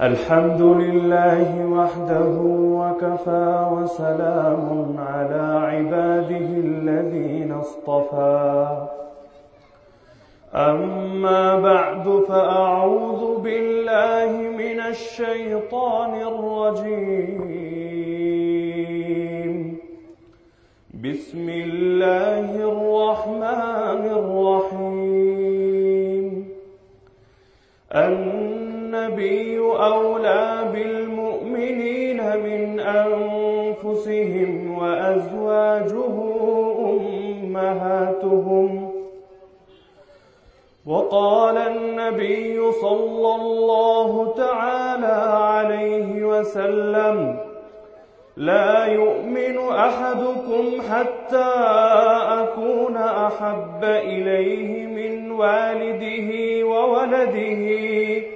الحمد لله وحده وكفى وسلام على عباده الذين اصطفى. أما بعد فأعوذ بالله من الشيطان الرجيم. بسم الله الرحمن الرحيم. النبي أولى بالمؤمنين من أنفسهم وأزواجه أمهاتهم. وقال النبي صلى الله تعالى عليه وسلم لا يؤمن أحدكم حتى أكون أحب إليه من والده وولده.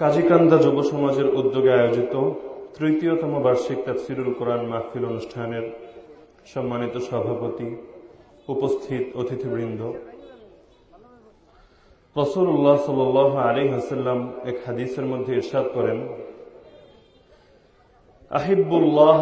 কাজীকান্দা যুব সমাজের উদ্যোগে আয়োজিত তৃতীয়তম বার্ষিক তাফসিরুল কোরআন মাহফিল অনুষ্ঠানের সম্মানিত সভাপতি উপস্থিত অতিথিবৃন্দ। রসুল্লাহ সাল আলী হাসাল্লাম এক হাদিসের মধ্যে ইরশাদ করেন, আহিবুল্লাহ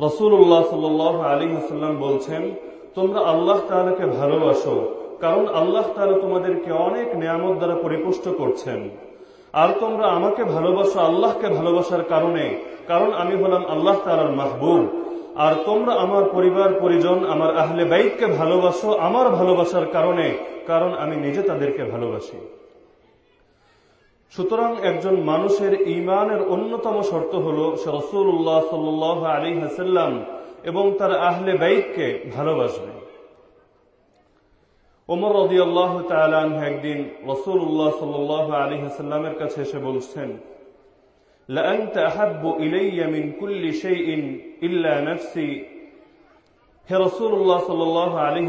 রসুল্লাহ সাল্লাহ আলী হাসাল্লাম বলছেন, তোমরা আল্লাহ তাআলাকে ভালোবাসো, কারণ আল্লাহ তাআলা তোমাদেরকে অনেক নিয়ামত দ্বারা পরিপুষ্ট করছেন। আর তোমরা আমাকে ভালোবাসো আল্লাহকে ভালোবাসার কারণে, কারণ আমি হলাম আল্লাহ তালার মাহবুব। আর তোমরা আমার পরিবার, পরিজন, আমার আহলে বাইককে ভালোবাসো আমার ভালোবাসার কারণে, কারণ আমি নিজে তাদেরকে ভালোবাসি। সুতরাং একজন মানুষের ইমানের অন্যতম শর্ত হল সে রসুল্লাহ সাল্লাহ আলী হাসাল্লাম এবং তার আহলে বাইককে ভালোবাসবে। ওমর রদি আল্লাহ একদিন রসুল উল্লাহ সাল আলী হাসাল্লামের কাছে এসে বলছেন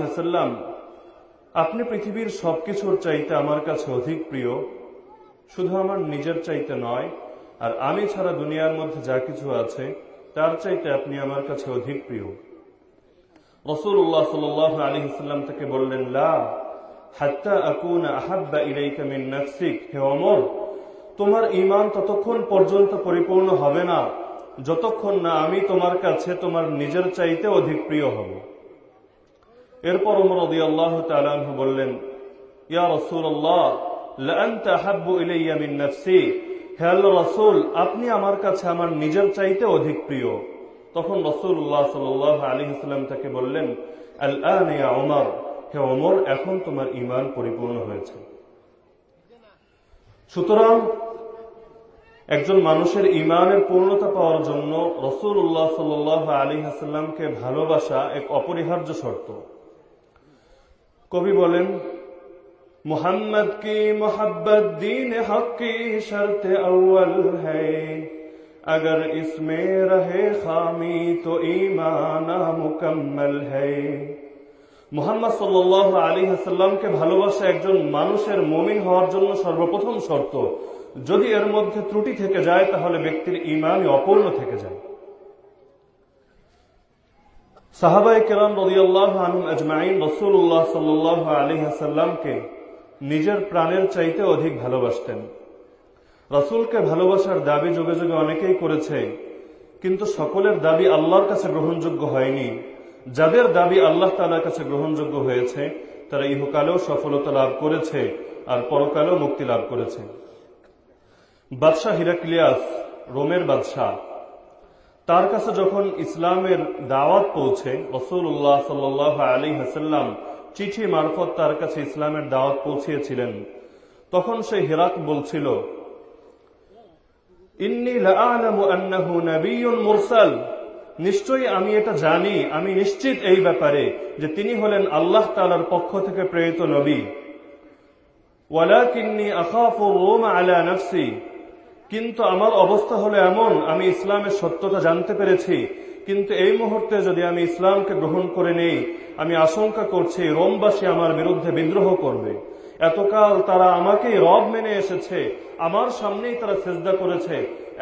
হাসাল্লাম আপনি পৃথিবীর সবকিছুর চাইতে আমার কাছে অধিক প্রিয়। শুধু আমার নিজের চাইতে নয়, আর আমি ছাড়া দুনিয়ার মধ্যে যা কিছু আছে, তার চাইতে আপনি আমার কাছে অধিক প্রিয়। রসুল্লাহ সাল আলী হাসাল্লাম তাকে বললেন, লা তোমার ইমান ততক্ষণ পর্যন্ত পরিপূর্ণ হবে না, যতক্ষণ না আমি তোমার কাছে তোমার নিজের চাইতে অধিক প্রিয় হব। এরপর রদি আল্লাহ তালু বললেন, ইয়া রসুল আপনি আমার কাছে আমার নিজের চাইতে অধিক প্রিয়। তখন রসুল্লাহ সাল আলী ইসলাম তাকে বললেন ওমর হে ওমর এখন তোমার ইমান পরিপূর্ণ হয়েছে। সুতরাং, একজন মানুষের ইমানের পূর্ণতা পাওয়ার জন্য রসুল উল্লাহ সাল আলী হাসাল্লামকে ভালোবাসা এক অপরিহার্য শর্ত। কবি বলেন মোহাম্মদ কি মোহব্বত দিন হক কি শর্ত अव्वल है अगर इसमें रहे खामी तो ईमान मुकम्मल है মোহাম্মদ সাল্লাহ আলী হাসাল্লামকে ভালোবাসা একজন মানুষের মমিন হওয়ার জন্য সর্বপ্রথম শর্ত যদি এর মধ্যে ত্রুটি থেকে যায় তাহলে ব্যক্তির ইমানই অপূর্ণ থেকে যায় সাহাবাই কেরাম রদিয়াল্লাহ আনুম আজমাইন রসুল্লাহ সাল্লাহ আলী হাসাল্লামকে নিজের প্রাণের চাইতে অধিক ভালোবাসতেন। রসুলকে ভালোবাসার দাবি যোগে যোগে অনেকেই করেছে, কিন্তু সকলের দাবি আল্লাহর কাছে গ্রহণযোগ্য হয়নি। যাদের দাবি আল্লাহ তালার কাছে গ্রহণযোগ্য হয়েছে, তারা ইহকালেও সফলতা লাভ করেছে আর পরকালেও মুক্তি লাভ করেছে। বাদশাহ হিরাক্লিয়াস, রোমের বাদশাহ, তার কাছে যখন ইসলামের দাওয়াত পৌঁছে রসুল্লাহ সাল আলী হাসাল্লাম চিঠি মারফত তার কাছে ইসলামের দাওয়াত পৌঁছিয়েছিলেন। তখন সে হেরাক বলছিল নিশ্চয়ই আমি এটা জানি, আমি নিশ্চিত এই ব্যাপারে যে তিনি হলেন আল্লাহ তালার পক্ষ থেকে প্রেরিত নবী। কিন্তু আমার অবস্থা হলো এমন, আমি ইসলামের সত্যতা জানতে পেরেছি। কিন্তু এই মুহূর্তে যদি আমি ইসলামকে গ্রহণ করে নেই, আমি আশঙ্কা করছি রোমবাসী আমার বিরুদ্ধে বিদ্রোহ করবে। এতকাল তারা আমাকেই রব মেনে এসেছে, আমার সামনেই তারা চেষ্টা করেছে।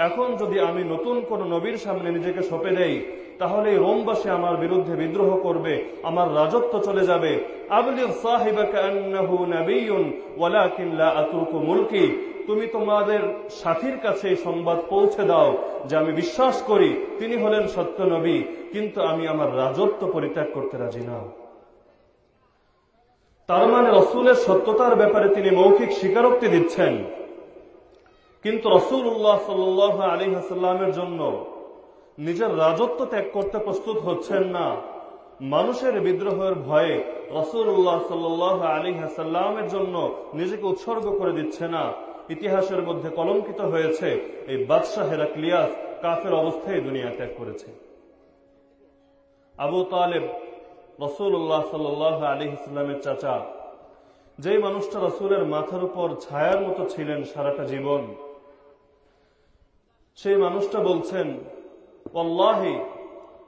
এখন যদি আমি নতুন কোন নবীর সামনে নিজেকে সঁপে দেই তাহলে রোমবাসী আমার বিরুদ্ধে বিদ্রোহ করবে, আমার রাজত্ব চলে যাবে। আবলির সাহিবাকুকু মুলকি। তুমি তোমাদের সাথীর কাছে সংবাদ পৌঁছে দাও যে আমি বিশ্বাস করি। তিনি হলেন সত্য নবী, কিন্তু আমি আমার রাজত্ব পরিত্যাগ করতে রাজি না। তার মানে রসুলের সত্যতার ব্যাপারে তিনি মৌখিক স্বীকারোক্তি দিচ্ছেন। কিন্তু রসুল উল্লাহ সাল আলী হাসাল্লামের জন্য নিজের রাজত্ব ত্যাগ করতে প্রস্তুত হচ্ছেন না। মানুষের বিদ্রোহের ভয়ে রসুল উল্লাহ সাল্লাহ আলী হাসাল্লামের জন্য নিজেকে উৎসর্গ করে দিচ্ছে না। ইতিহাসের মধ্যে কলঙ্কিত হয়েছে এই বাদশাহ হেরাক্লিয়াস কাফের অবস্থায় দুনিয়া ত্যাগ করেছে। আবু তালেব রসুল্লাহ সাল্লাহ আলী ইসলামের চাচা, যেই মানুষটা রসুলের মাথার উপর ছায়ার মতো ছিলেন সারাটা জীবন, সেই মানুষটা বলছেন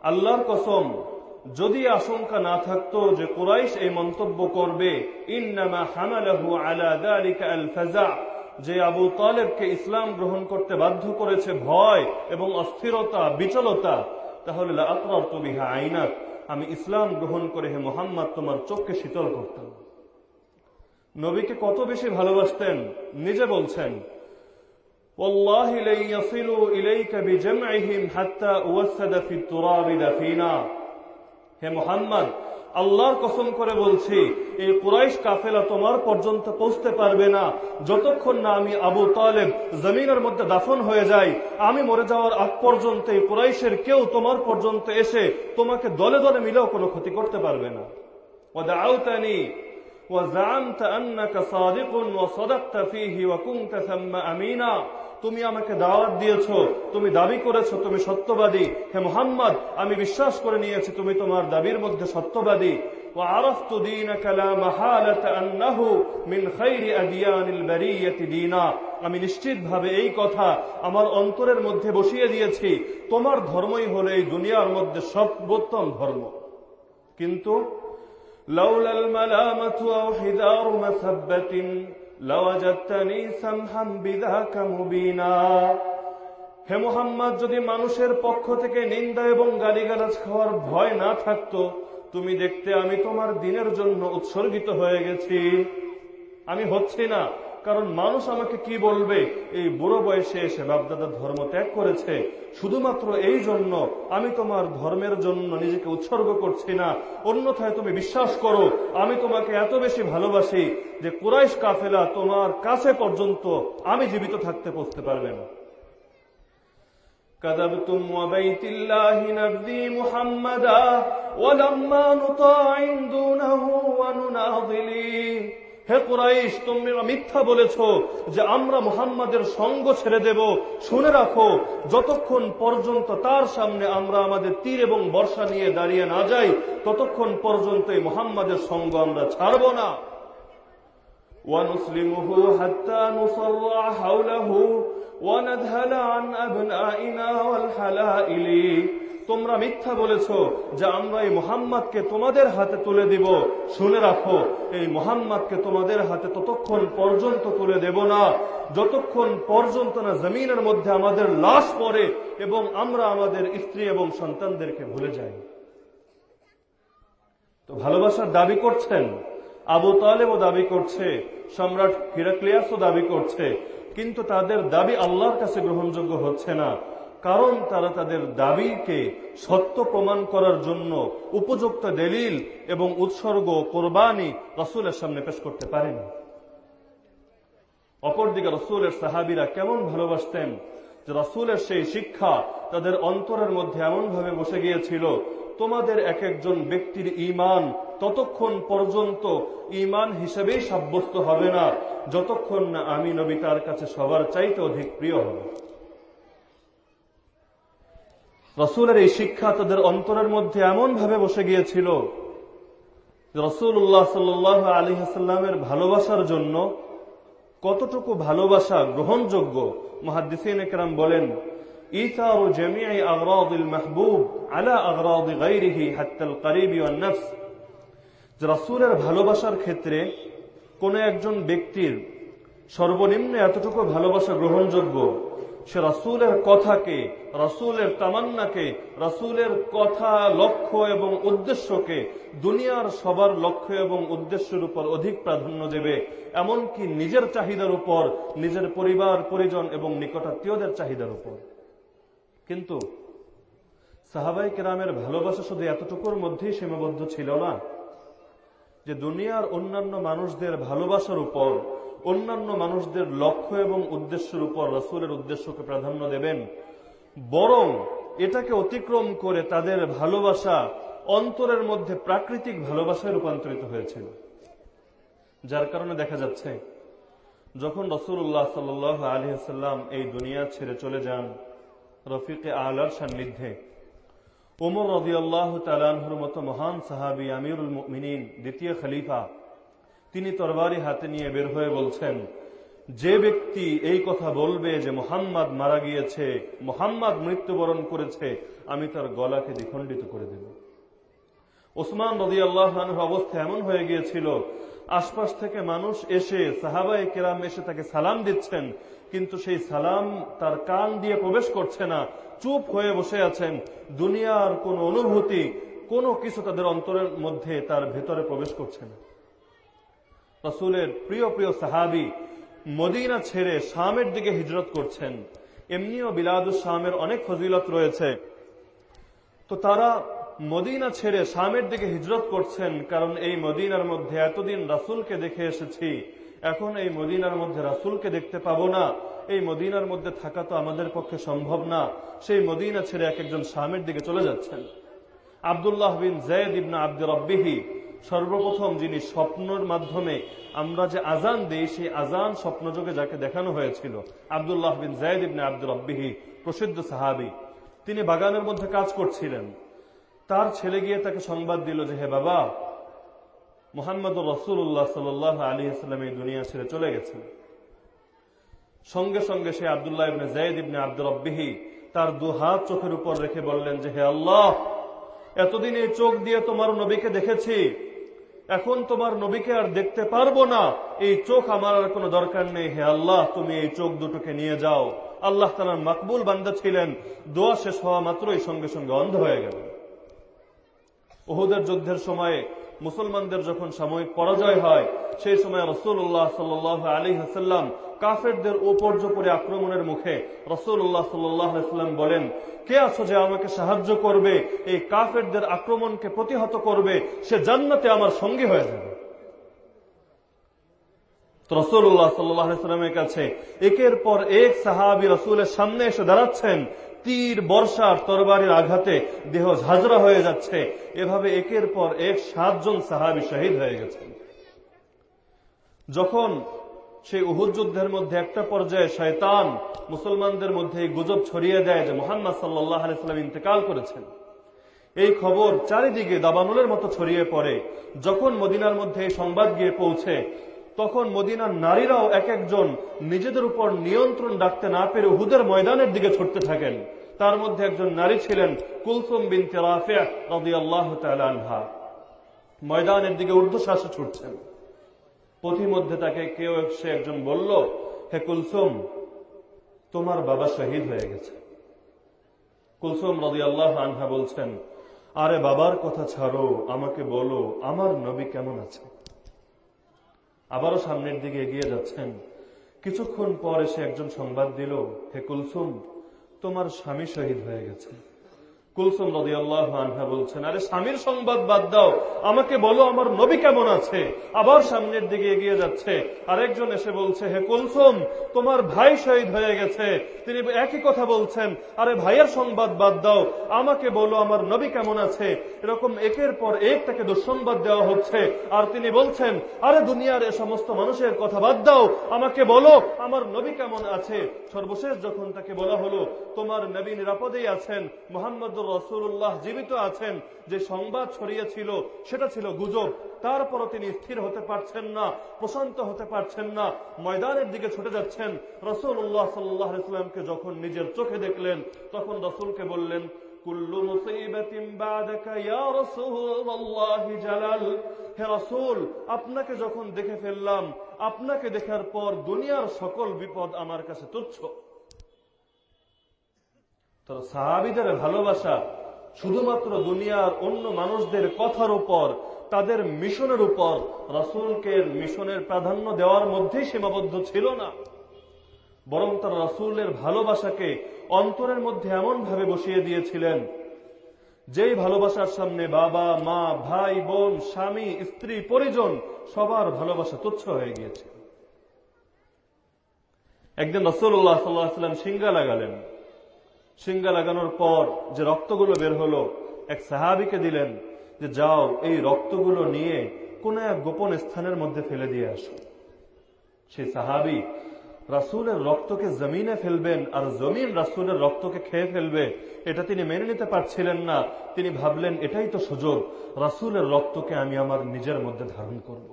আল্লাহর কসম, যদি আশঙ্কা না থাকতো যে কুরাইশ এই মন্তব্য করবে, ইন্নামা হামালাহু আলা দালিকা আল ফাজা যে আবু তালেবকে ইসলাম গ্রহণ করতে বাধ্য করেছে ভয় এবং অস্থিরতা, বিচলতা, তাহলে আতরার তুমি হা আইনাক। আমি ইসলাম গ্রহণ করে হে মোহাম্মদ, তোমার চোখকে শীতল করতাম। নবীকে কত বেশি ভালোবাসতেন, নিজে বলছেন হে মোহাম্মদ আল্লাহর কসম করে বলছি এই কুরাইশ কাফেলা তোমার পর্যন্ত পৌঁছতে পারবে না যতক্ষণ না আমি আবু তালেব জমিনের মধ্যে দাফন হয়ে যাই আমি মরে যাওয়ার আগ পর্যন্ত এই কুরাইশের কেউ তোমার পর্যন্ত এসে তোমাকে দলে দলে মিলেও কোনো ক্ষতি করতে পারবে না ودعوتني وزعمت أنك صادق وصدقت فيه وكنت ثم أمينا তুমি আমাকে দাওয়াত দিয়েছ তুমি দাবি করেছ তুমি সত্যবাদী হে মোহাম্মদ আমি বিশ্বাস করে নিয়েছি তুমি তোমার দাবির মধ্যে সত্যবাদী وعرفت دينك لا محالة أنه من خير أديان البرية دينا আমি নিশ্চিতভাবে এই কথা আমার অন্তরের মধ্যে বসিয়ে দিয়েছি তোমার ধর্মই হলো এই দুনিয়ার মধ্যে সর্বোত্তম ধর্ম কিন্তু لولا الملامة أو حذار مثبة হে মোহাম্মদ, যদি মানুষের পক্ষ থেকে নিন্দা এবং গালিগালাজ খাওয়ার ভয় না থাকতো, তুমি দেখতে আমি তোমার দিনের জন্য উৎসর্গিত হয়ে গেছি। আমি হচ্ছি না কারণ মানুষ আমাকে কি বলবে এই বুড়ো বয়সে এসে বাপদাদার ধর্ম ত্যাগ করেছে শুধুমাত্র এই জন্য আমি তোমার ধর্মের জন্য নিজেকে উৎসর্গ করছি না অন্যথায় তুমি বিশ্বাস করো আমি তোমাকে এত বেশি ভালোবাসি যে কুরাইশ কাফেলা তোমার কাছে পর্যন্ত আমি জীবিত থাকতে পৌঁছতে পারবে না كذبتم وبيت الله نبذي محمدا ولما نطاع دونه ونناضلي হে কুরাইশ তোমরা মিথ্যা বলেছ যে আমরা মুহাম্মাদের সঙ্গ ছেড়ে দেব শুনে রাখো যতক্ষণ পর্যন্ত তার সামনে আমরা আমাদের তীর এবং বর্ষা নিয়ে দাঁড়িয়ে না যাই ততক্ষণ পর্যন্ত এই মুহাম্মাদের সঙ্গ আমরা ছাড়ব না ونسلمه حتى نصرع حوله ونذهل عن أبنائنا والحلائل তোমরা মিথ্যা বলেছ যে আমরা এই মোহাম্মদকে তোমাদের হাতে তুলে দিব। শুনে রাখো, এই মোহাম্মদকে তোমাদের হাতে ততক্ষণ পর্যন্ত তুলে দেব না। যতক্ষণ পর্যন্ত না জমিনের মধ্যে আমাদের লাশ পড়ে এবং আমরা আমাদের স্ত্রী এবং সন্তানদেরকে ভুলে যাই। তো ভালোবাসার দাবি করছেন? আবু তালেবও দাবি করছে, সম্রাট হিরাক্লিয়াসও দাবি করছে, কিন্তু তাদের দাবি আল্লাহর কাছে গ্রহণযোগ্য হচ্ছে না। কারণ তারা তাদের দাবিকে সত্য প্রমাণ করার জন্য উপযুক্ত দলিল এবং উৎসর্গ কোরবানি রসুলের সামনে পেশ করতে পারেনি। অপরদিকে রসুলের সাহাবিরা কেমন ভালোবাসতেন যে রসুলের সেই শিক্ষা তাদের অন্তরের মধ্যে এমনভাবে বসে গিয়েছিল, তোমাদের এক একজন ব্যক্তির ইমান ততক্ষণ পর্যন্ত ইমান হিসেবেই সাব্যস্ত হবে না, যতক্ষণ না আমি নবী তার কাছে সবার চাইতে অধিক প্রিয় হবে। রসুলের এই শিক্ষা তাদের অন্তরের মধ্যে এমন ভাবে বসে গিয়েছিল রসুল্লাহ সাল্লাহ আলী হাসাল্লামের ভালোবাসার জন্য কতটুকু ভালোবাসা গ্রহণযোগ্য মহাদিসিন একরাম বলেন, ইতার জমিয়া আগরাউদ্দিল মাহবুব আলা আগরাউদ্দ গাইরিহি হাত্তাল করিবি নফস। রাসুলের ভালোবাসার ক্ষেত্রে কোনো একজন ব্যক্তির সর্বনিম্ন এতটুকু ভালোবাসা গ্রহণযোগ্য সে রাসূলের কথাকে, রাসূলের তামান্নাকে, রাসূলের কথা, লক্ষ্য এবং উদ্দেশ্যকে দুনিয়ার সবার লক্ষ্য এবং উদ্দেশ্যের উপর অধিক প্রাধান্য দেবে। এমনকি নিজের চাহিদার উপর, নিজের পরিবার, পরিজন এবং নিকটাত্মীয়দের চাহিদার উপর। কিন্তু সাহাবাই কেরামের ভালোবাসা শুধু এতটুকুর মধ্যেই সীমাবদ্ধ ছিল না, যে দুনিয়ার অন্যান্য মানুষদের ভালোবাসার উপর অন্যান্য মানুষদের লক্ষ্য এবং উদ্দেশ্যের উপর রসুলের উদ্দেশ্যকে প্রাধান্য দেবেন। বরং এটাকে অতিক্রম করে তাদের ভালোবাসা অন্তরের মধ্যে প্রাকৃতিক ভালোবাসায় রূপান্তরিত হয়েছিল যার কারণে দেখা যাচ্ছে, যখন রসুল্লাহ সাল আলী সাল্লাম এই দুনিয়া ছেড়ে চলে যান রফিকে আলার সান্নিধ্যে ওমর রদিয়াল্লাহ তালানহুর মতো মহান সাহাবি আমিরুল মিনীন দ্বিতীয় খলিফা তিনি তরবারি হাতে নিয়ে বের হয়ে বলছেন, যে ব্যক্তি এই কথা বলবে যে মোহাম্মদ মারা গিয়েছে, মোহাম্মদ মৃত্যুবরণ করেছে, আমি তার গলাকে দ্বিখণ্ডিত করে দেব। ওসমান রদি আল্লাহর অবস্থা এমন হয়ে গিয়েছিল, আশপাশ থেকে মানুষ এসে সাহাবাই কেরাম এসে তাকে সালাম দিচ্ছেন, কিন্তু সেই সালাম তার কান দিয়ে প্রবেশ করছে না, চুপ হয়ে বসে আছেন। দুনিয়ার কোন অনুভূতি কোনো কিছু তাদের অন্তরের মধ্যে তার ভেতরে প্রবেশ করছে না। রসুলের প্রিয় প্রিয় সাহাবি মদিনা ছেড়ে শামের দিকে হিজরত করছেন। এমনিও বিলাদুস শামের অনেক ফজিলত রয়েছে। তো তারা মদিনা ছেড়ে শামের দিকে হিজরত করছেন কারণ এই মদিনার মধ্যে এতদিন রাসুলকে দেখে এসেছি। এখন এই মদিনার মধ্যে রাসুলকে দেখতে পাবো না। এই মদিনার মধ্যে থাকা তো আমাদের পক্ষে সম্ভব না। সেই মদিনা ছেড়ে এক একজন শামের দিকে চলে যাচ্ছেন। আবদুল্লাহ বিন জয়েদ ইবনা আব্দুর রব্বিহি সর্বপ্রথম যিনি স্বপ্নের মাধ্যমে আমরা যে আজান দিই, সেই আজান স্বপ্নযোগে যাকে দেখানো হয়েছিল, আবদুল্লাহ বিন জায়দ ইবনে আব্দুর রব্বিহি, প্রসিদ্ধ সাহাবি, তিনি বাগানের মধ্যে কাজ করছিলেন। তার ছেলে গিয়ে তাকে সংবাদ দিল যে, হে বাবা মোহাম্মদ রসুল্লাহ সাল আলী ইসলাম এই দুনিয়া ছেড়ে চলে গেছেন। সঙ্গে সঙ্গে সে আবদুল্লাহ ইবনে জায়দ ইবনে আব্দুর রব্বিহি তার দু হাত চোখের উপর রেখে বললেন যে, হে আল্লাহ, এতদিন এই চোখ দিয়ে তোমার নবীকে দেখেছি এখন তোমার নবীকে আর দেখতে পারব না। এই চোখ আমার আর কোনো দরকার নেই। হে আল্লাহ, তুমি এই চোখ দুটোকে নিয়ে যাও। আল্লাহ তালার মাকবুল বান্দা ছিলেন। দোয়া শেষ হওয়া মাত্রই সঙ্গে সঙ্গে অন্ধ হয়ে গেল ওহুদের যুদ্ধের সময়ে মুসলমানদের যখন সাময়িক পরাজয় হয়, সেই সময় রসুল্লাহ সাল আলী হাসাল্লাম কাফেরদের উপর্যপরে আক্রমণের মুখে রসুল্লাহ সাল্লাম বলেন, কে আছো যে আমাকে সাহায্য করবে? এই কাফেরদের আক্রমণকে প্রতিহত করবে, সে জান্নাতে আমার সঙ্গী হয়ে যাবে। রসুল্লাহ সাল্লামের কাছে একের পর এক সাহাবি রসুলের সামনে এসে দাঁড়াচ্ছেন তীর বর্ষার তরবারির আঘাতে দেহ ঝাঁঝরা হয়ে যাচ্ছে। এভাবে একের পর এক সাতজন সাহাবি শহীদ হয়ে গেছেন। যখন সেই উহুদ যুদ্ধের মধ্যে একটা পর্যায়ে শয়তান মুসলমানদের মধ্যে গুজব ছড়িয়ে দেয় যে মোহাম্মদ সাল্লাহ আলাইসাল্লাম ইন্তেকাল করেছেন, এই খবর চারিদিকে দাবানুলের মতো ছড়িয়ে পড়ে। যখন মদিনার মধ্যে এই সংবাদ গিয়ে পৌঁছে তখন মদিনার নারীরাও এক একজন নিজেদের উপর নিয়ন্ত্রণ রাখতে না পেরে হুদের ময়দানের দিকে ছুটতে থাকেন। তার মধ্যে একজন নারী ছিলেন কুলসুম বিন তেরাফিয়া আল্লাহ আনহা। ময়দানের দিকে ঊর্ধ্বশ্বাসে ছুটছেন। পথিমধ্যে তাকে কেউ সে একজন বলল, হে কুলসুম, তোমার বাবা শহীদ হয়ে গেছে। কুলসুম রদি আল্লাহ আনহা বলছেন, আরে বাবার কথা ছাড়ো, আমাকে বলো, আমার নবী কেমন আছে? আবারও সামনের দিকে এগিয়ে যাচ্ছেন। কিছুক্ষণ পর এসে একজন সংবাদ দিল, হে কুলসুম, তোমার স্বামী শহীদ হয়ে গেছে। কুলসুম রদি আল্লাহ আনহা বলছেন, আরে স্বামীর সংবাদ বাদ দাও, আমাকে বলো আমার নবী কেমন আছে? আবার সামনের দিকে এগিয়ে যাচ্ছে, আরেকজন এসে বলছে, হে কুলসুম, তোমার ভাই শহীদ হয়ে গেছে। তিনি একই কথা বলছেন, আরে ভাইয়ের সংবাদ বাদ দাও, আমাকে বলো আমার নবী কেমন আছে? এরকম একের পর এক তাকে দুঃসংবাদ দেওয়া হচ্ছে, আর তিনি বলছেন, আরে দুনিয়ার এ সমস্ত মানুষের কথা বাদ দাও, আমাকে বলো আমার নবী কেমন আছে? সর্বশেষ যখন তাকে বলা হলো, তোমার নবী নিরাপদেই আছেন মোহাম্মদ রসুল্লাহ জীবিত আছেন, যে সংবাদ ছড়িয়েছিল, সেটা ছিল গুজব। তারপরও তিনি স্থির হতে পারছেন না, প্রশান্ত হতে পারছেন না, ময়দানের দিকে ছুটে যাচ্ছেন। রসুল্লাহ সাল্লাহ ইসলামকে যখন নিজের চোখে দেখলেন, তখন রসুলকে বললেন আপনাকে যখন দেখে ফেললাম, আপনাকে দেখার পর দুনিয়ার সকল বিপদ আমার কাছে তুচ্ছ। তো সাহাবিদের ভালোবাসা শুধুমাত্র দুনিয়ার অন্য মানুষদের কথার উপর, তাদের মিশনের উপর, রাসুলকে মিশনের প্রাধান্য দেওয়ার মধ্যেই সীমাবদ্ধ ছিল না। বরং তার রাসুলের ভালোবাসাকে অন্তরের মধ্যে এমন ভাবে বসিয়ে দিয়েছিলেন, যেই ভালোবাসার সামনে বাবা, মা, ভাই, বোন, স্বামী, স্ত্রী, পরিজন সবার ভালোবাসা তুচ্ছ হয়ে গিয়েছে। একদিন রসুল্লাহ সাল্লাম সিঙ্গা লাগালেন। সিঙ্গা লাগানোর পর যে রক্তগুলো বের হলো, এক সাহাবিকে দিলেন যে, যাও, এই রক্তগুলো নিয়ে কোন এক গোপন স্থানের মধ্যে ফেলে দিয়ে আসো। সেই সাহাবি রাসুলের রক্তকে জমিনে ফেলবেন আর জমিন রাসুলের রক্তকে খেয়ে ফেলবে, এটা তিনি মেনে নিতে পারছিলেন না। তিনি ভাবলেন, এটাই তো সুযোগ, রাসুলের রক্তকে আমি আমার নিজের মধ্যে ধারণ করব।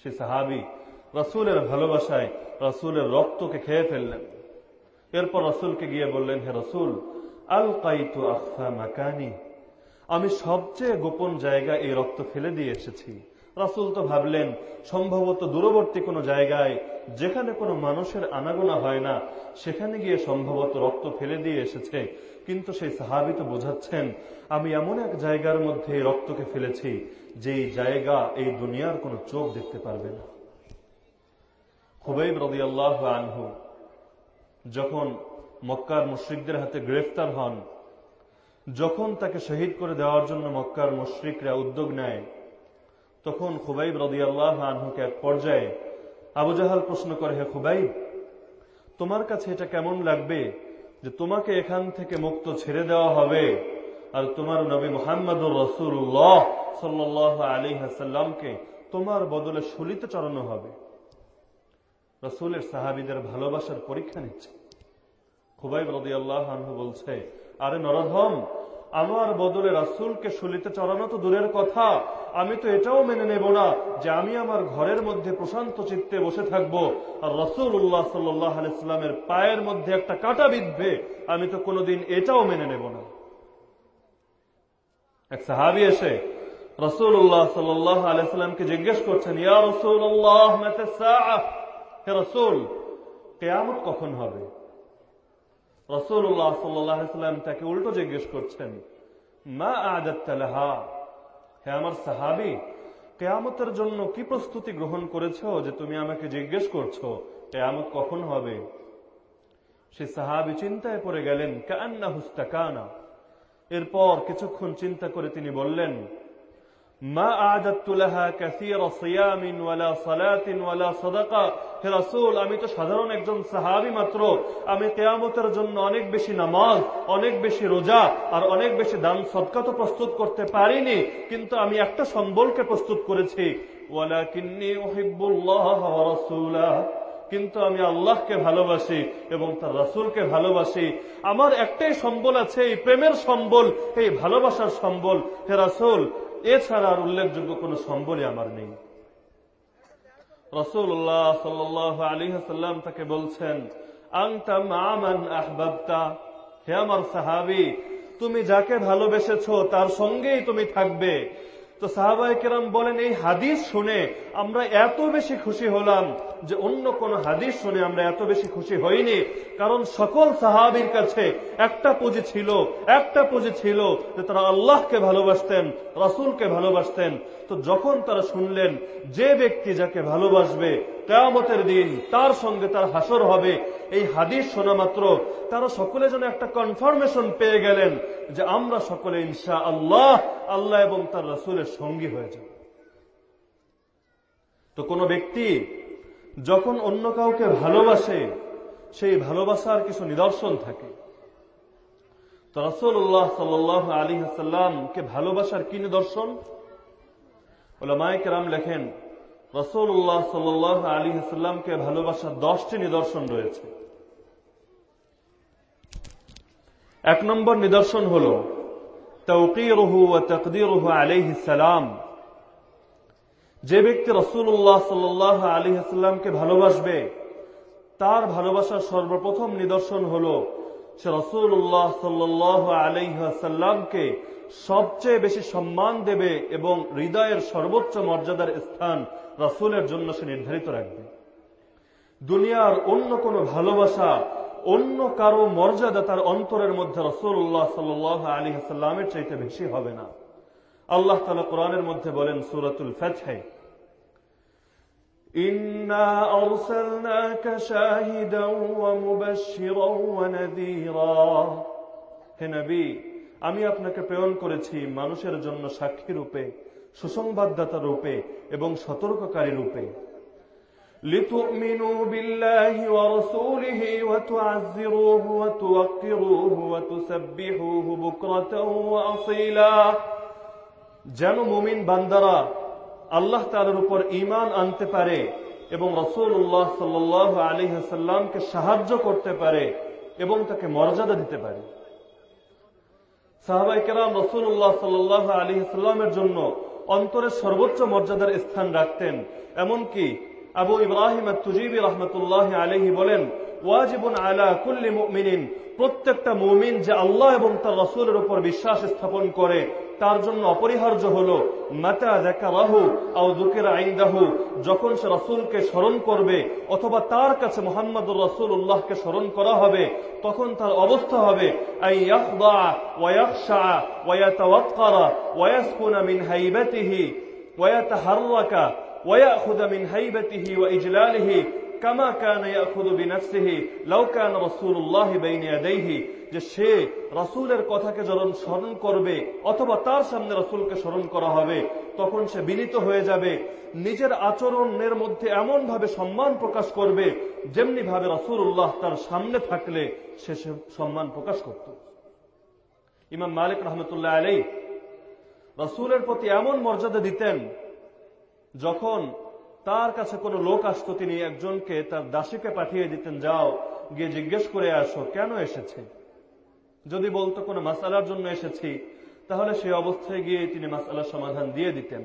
সে সাহাবি রাসুলের ভালোবাসায় রাসুলের রক্তকে খেয়ে ফেললেন। এরপর রসুলকে গিয়ে বললেন, হে রসুল আল কাইতু আফা মাকানি। আমি সবচেয়ে গোপন জায়গা এই রক্ত ফেলে দিয়ে এসেছি। রাসুল তো ভাবলেন, সম্ভবত দূরবর্তী কোনো জায়গায়, যেখানে কোনো মানুষের আনাগোনা হয় না, সেখানে গিয়ে সম্ভবত রক্ত ফেলে দিয়ে এসেছে। কিন্তু সেই সাহাবি তো বোঝাচ্ছেন, আমি এমন এক জায়গার মধ্যে এই রক্তকে ফেলেছি, যেই জায়গা এই দুনিয়ার কোনো চোখ দেখতে পারবে না। খুবই রদি আল্লাহ আনহু যখন মক্কার মুশ্রিকদের হাতে গ্রেফতার হন, যখন তাকে শহীদ করে দেওয়ার জন্য মক্কার মুশ্রিকরা উদ্যোগ নেয়, তখন খুবাইব রদিয়াল্লাহ আনহুকে এক পর্যায়ে আবু জাহাল প্রশ্ন করে, হে খুবাইব, তোমার কাছে এটা কেমন লাগবে যে তোমাকে এখান থেকে মুক্ত ছেড়ে দেওয়া হবে আর তোমার নবী মোহাম্মদ রসুল্লাহ সাল্লাহ আলী হাসাল্লামকে তোমার বদলে শুলিতে চড়ানো হবে? রসুলের সাহাবিদের ভালোবাসার পরীক্ষা নিচ্ছে। খুবাইব রদি আল্লাহ বলছে, আরে নরধম, আমার বদলে রাসুলকে শুলিতে চড়ানো তো দূরের কথা। আমি তো এটাও মেনে নেব না যে আমি আমার ঘরের মধ্যে প্রশান্ত চিত্তে বসে থাকব। আর রসুল উল্লাহ সাল্লাহ আলাইস্লামের পায়ের মধ্যে একটা কাটা বিধবে। আমি তো কোনোদিন এটাও মেনে নেব না। এক সাহাবি এসে রসুল উল্লাহ সাল্লাহ আলাইস্লামকে জিজ্ঞেস করছেন, ইয়া রসুল আল্লাহ হে রসুল, কেয়ামত কখন হবে? রসুল্লাহ সাল্লাম তাকে উল্টো জিজ্ঞেস করছেন, মা আদাত্তালাহা হে আমার সাহাবি, কেয়ামতের জন্য কি প্রস্তুতি গ্রহণ করেছ যে তুমি আমাকে জিজ্ঞেস করছ, কেয়ামত কখন হবে? সে সাহাবি চিন্তায় পড়ে গেলেন কান্না হুস্তাকানা এরপর কিছুক্ষণ চিন্তা করে তিনি বললেন মা আদাতুলাহা কাসীরা সিয়ামিন ওয়ালা সালাতিন ওয়ালা সাদাকা। হে রাসূল, আমি তো সাধারণ একজন সাহাবী মাত্র। আমি কিয়ামতের জন্য অনেক বেশি নামাজ, অনেক বেশি রোজা আর অনেক বেশি দান, সদকা তো প্রস্তুত করতে পারিনি, কিন্তু আমি একটা সম্বলকে প্রস্তুত করেছি। কিন্তু আমি আল্লাহকে ভালোবাসি এবং তার রাসুলকে ভালোবাসি। আমার একটাই সম্বল আছে, এই প্রেমের সম্বল, এই ভালোবাসার সম্বল। হে রাসুল এছাড়া আর উল্লেখযোগ্য কোন সম্বলই আমার নেই। রসুল্লাহ সাল তাকে বলছেন আংটা হে আমার সাহাবি, তুমি যাকে ভালোবেসেছ তার সঙ্গেই তুমি থাকবে। তো সাহাবাই কেরাম বলেন, এই হাদিস শুনে আমরা এত বেশি খুশি হলাম যে অন্য কোন হাদিস শুনে আমরা এত বেশি খুশি হইনি। কারণ সকল সাহাবির কাছে একটা পুঁজি ছিল, একটা পুঁজি ছিল যে তারা আল্লাহকে ভালোবাসতেন, রসুলকে ভালোবাসতেন। তো যখন তারা শুনলেন যে ব্যক্তি যাকে ভালোবাসবে, কেয়ামতের দিন তার সঙ্গে তার হাসর হবে, এই হাদিস শোনা মাত্র, তারা সকলে যেন একটা কনফার্মেশন পেয়ে গেলেন যে আমরা সকলে ইনশা আল্লাহ আল্লাহ এবং তার রসুলের সঙ্গী হয়ে যাব। তো কোনো ব্যক্তি যখন অন্য কাউকে ভালোবাসে, সেই ভালোবাসার কিছু নিদর্শন থাকে। তো রসুল্লাহ সাল আলী হাসাল্লামকে ভালোবাসার কি নিদর্শন? লেখেন সাল আলী হাসাল্লামকে ভালোবাসার দশটি নিদর্শন রয়েছে। এক নম্বর নিদর্শন হল তৌকিরহু ও তকদিরহু যে ব্যক্তি রসুল্লাহ সাল্লাহ আলী হাসাল্লামকে ভালোবাসবে, তার ভালোবাসার সর্বপ্রথম নিদর্শন হল, সে রসুল্লাহ সাল্লাহ আলাইসাল্লামকে সবচেয়ে বেশি সম্মান দেবে এবং হৃদয়ের সর্বোচ্চ মর্যাদার স্থান রসুলের জন্য সে নির্ধারিত রাখবে দুনিয়ার অন্য কোনো ভালোবাসা অন্য কারো মর্যাদা তার অন্তরের মধ্যে রসুল্লাহ সাল আলী হাসাল্লামের চাইতে বেশি হবে না আল্লাহ তালা কোরআনের মধ্যে বলেন সুরতুল ফেথে إنا أرسلناك شاهدا ومبشرا ونذيرا হে নবী আমি আপনাকে প্রেরণ করেছি মানুষের জন্য সাক্ষী রূপে সুসংবাদদাতা রূপে এবং সতর্ককারী রূপে لتؤمنوا بالله ورسوله وتعزروه وتوقروه وتسبحوه بكرة وأصيلا যেন মুমিন বান্দারা আল্লাহ তালার উপর ইমান আনতে পারে এবং রসুল্লাহ সাল্লাহ আলী সাল্লামকে সাহায্য করতে পারে এবং তাকে মর্যাদা দিতে পারে সাহাবাই কেরাম রসুল্লাহ সাল্লাহ আলী ইসলামের জন্য অন্তরের সর্বোচ্চ মর্যাদার স্থান রাখতেন। এমনকি আবু ইব্রাহিম তুজিবি রহমতুল্লাহ আলহি বলেন, ওয়াজিবুন আলা কুল্লি প্রত্যেকটা মুমিন যে আল্লাহ এবং তার রসুলের উপর বিশ্বাস স্থাপন করে তার জন্য অপরিহার্য হল, মাতা দেখাবাহ আও আইন আইন্দাহ, যখন সে রসুলকে স্মরণ করবে অথবা তার কাছে মোহাম্মদ রসুল উল্লাহকে স্মরণ করা হবে, তখন তার অবস্থা হবে মিন হাইবাতিহি ওয়াতাহাররাকা ওয়াখুদা মিন হাইবাতিহি ওয়া ইজলালিহি কামা কান ইয়াকুদুবিনাফসিহি লাউ কান রাসূলুল্লাহ বাইনা ইয়াদাইহি, যে সে রাসূলের কথাকে যখন স্মরণ করবে অথবা তার সামনে রাসূলকে স্মরণ করা হবে, তখন সে বিনীত হয়ে যাবে। নিজের আচরণের মধ্যে এমন ভাবে সম্মান প্রকাশ করবে যেমনি ভাবে রাসূলুল্লাহ তার সামনে থাকলে সে সম্মান প্রকাশ করত। ইমাম মালিক রহমতুল্লাহ আলাই রাসূলের প্রতি এমন মর্যাদা দিতেন যখন তার কাছে কোনো লোক আসতো, তিনি একজনকে তার দাসীকে পাঠিয়ে দিতেন, যাও, গিয়ে জিজ্ঞেস করে আসো, কেন এসেছে? যদি বলতো কোনো মাসালার জন্য এসেছি, তাহলে সেই অবস্থায় গিয়ে তিনি মাসালার সমাধান দিয়ে দিতেন।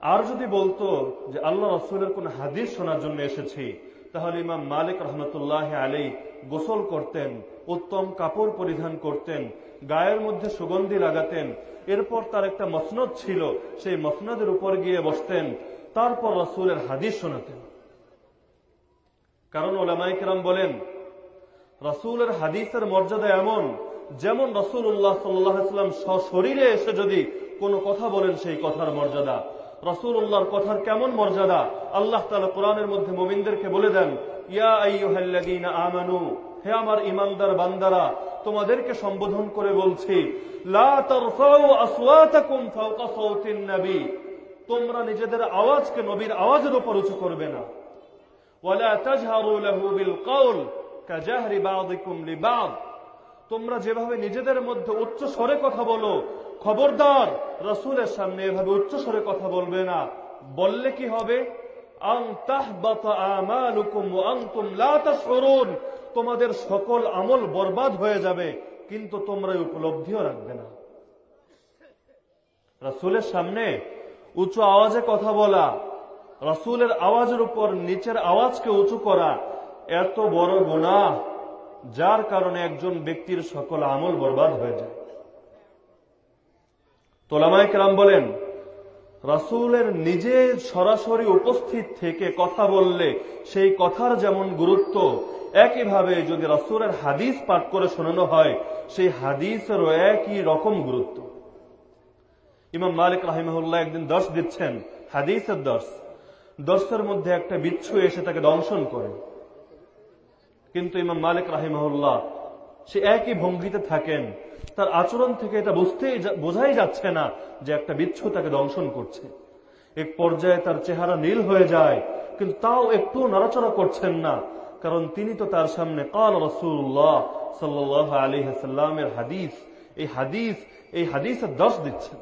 আর যদি বলতো যে আল্লাহ রসুলের কোন হাদিস শোনার জন্য এসেছি, তাহলে ইমাম মালিক রহমতুল্লাহ আলী গোসল করতেন, উত্তম কাপড় পরিধান করতেন, গায়ের মধ্যে সুগন্ধি লাগাতেন। এরপর তার একটা মসনদ ছিল, সেই মসনদের উপর গিয়ে বসতেন তারপর রসুলের হাদিস শোনাতেন কারণ ওলামাইকেরাম বলেন, রসুলের হাদিসের মর্যাদা এমন যেমন রসুল উল্লাহ সাল্লাম সশরীরে এসে যদি কোনো কথা বলেন সেই কথার মর্যাদা। রসুল উল্লাহর কথার কেমন মর্যাদা? আল্লাহ তালা কোরআনের মধ্যে মোমিনদেরকে বলে দেন, ইয়া আমানু, হে আমার ইমানদার বান্দারা, তোমাদেরকে সম্বোধন করে বলছি, লা তোমরা নিজেদের আওয়াজকে নবীর আওয়াজের উপর উঁচু করবে না। তোমরা যেভাবে নিজেদের মধ্যে উচ্চ স্বরে কথা বলো, খবরদার রাসূলের সামনে এভাবে উচ্চ স্বরে কথা বলবে না। বললে কি হবে? তোমাদের সকল আমল বরবাদ হয়ে যাবে, কিন্তু তোমরা উপলব্ধিও রাখবে না। রাসূলের সামনে উঁচু আওয়াজে কথা বলা, রাসূলের আওয়াজের উপর নিচের আওয়াজকে উঁচু করা এত বড় গুনাহ, যার কারণে একজন ব্যক্তির সকল আমল বরবাদ হয়ে যায়। তোলামায় কেরাম বলেন, রাসুলের নিজে সরাসরি উপস্থিত থেকে কথা বললে সেই কথার যেমন গুরুত্ব, একইভাবে যদি রাসুলের হাদিস পাঠ করে শোনানো হয়, সেই হাদিসেরও একই রকম গুরুত্ব। ইমাম মালিক রাহিমহুল্লাহ একদিন দর্শ দিচ্ছেন, হাদিসের দর্শ। দর্শের মধ্যে একটা বিচ্ছু এসে তাকে দংশন করে। কিন্তু ইমাম মালিক রাহিমহুল্লাহ, সে একই ভঙ্গিতে থাকেন। তার আচরণ থেকে এটা বুঝতেই বোঝাই যাচ্ছে না যে একটা বিচ্ছু তাকে দংশন করছে। এক পর্যায়ে তার চেহারা নীল হয়ে যায়, কিন্তু তাও একটু নড়াচড়া করছেন না, কারণ তিনি তো তার সামনে কাল রসুল্লাহ সাল্লাহ আলী হাসাল্লামের হাদিস, এই হাদিস, এই হাদিসের দশ দিচ্ছেন।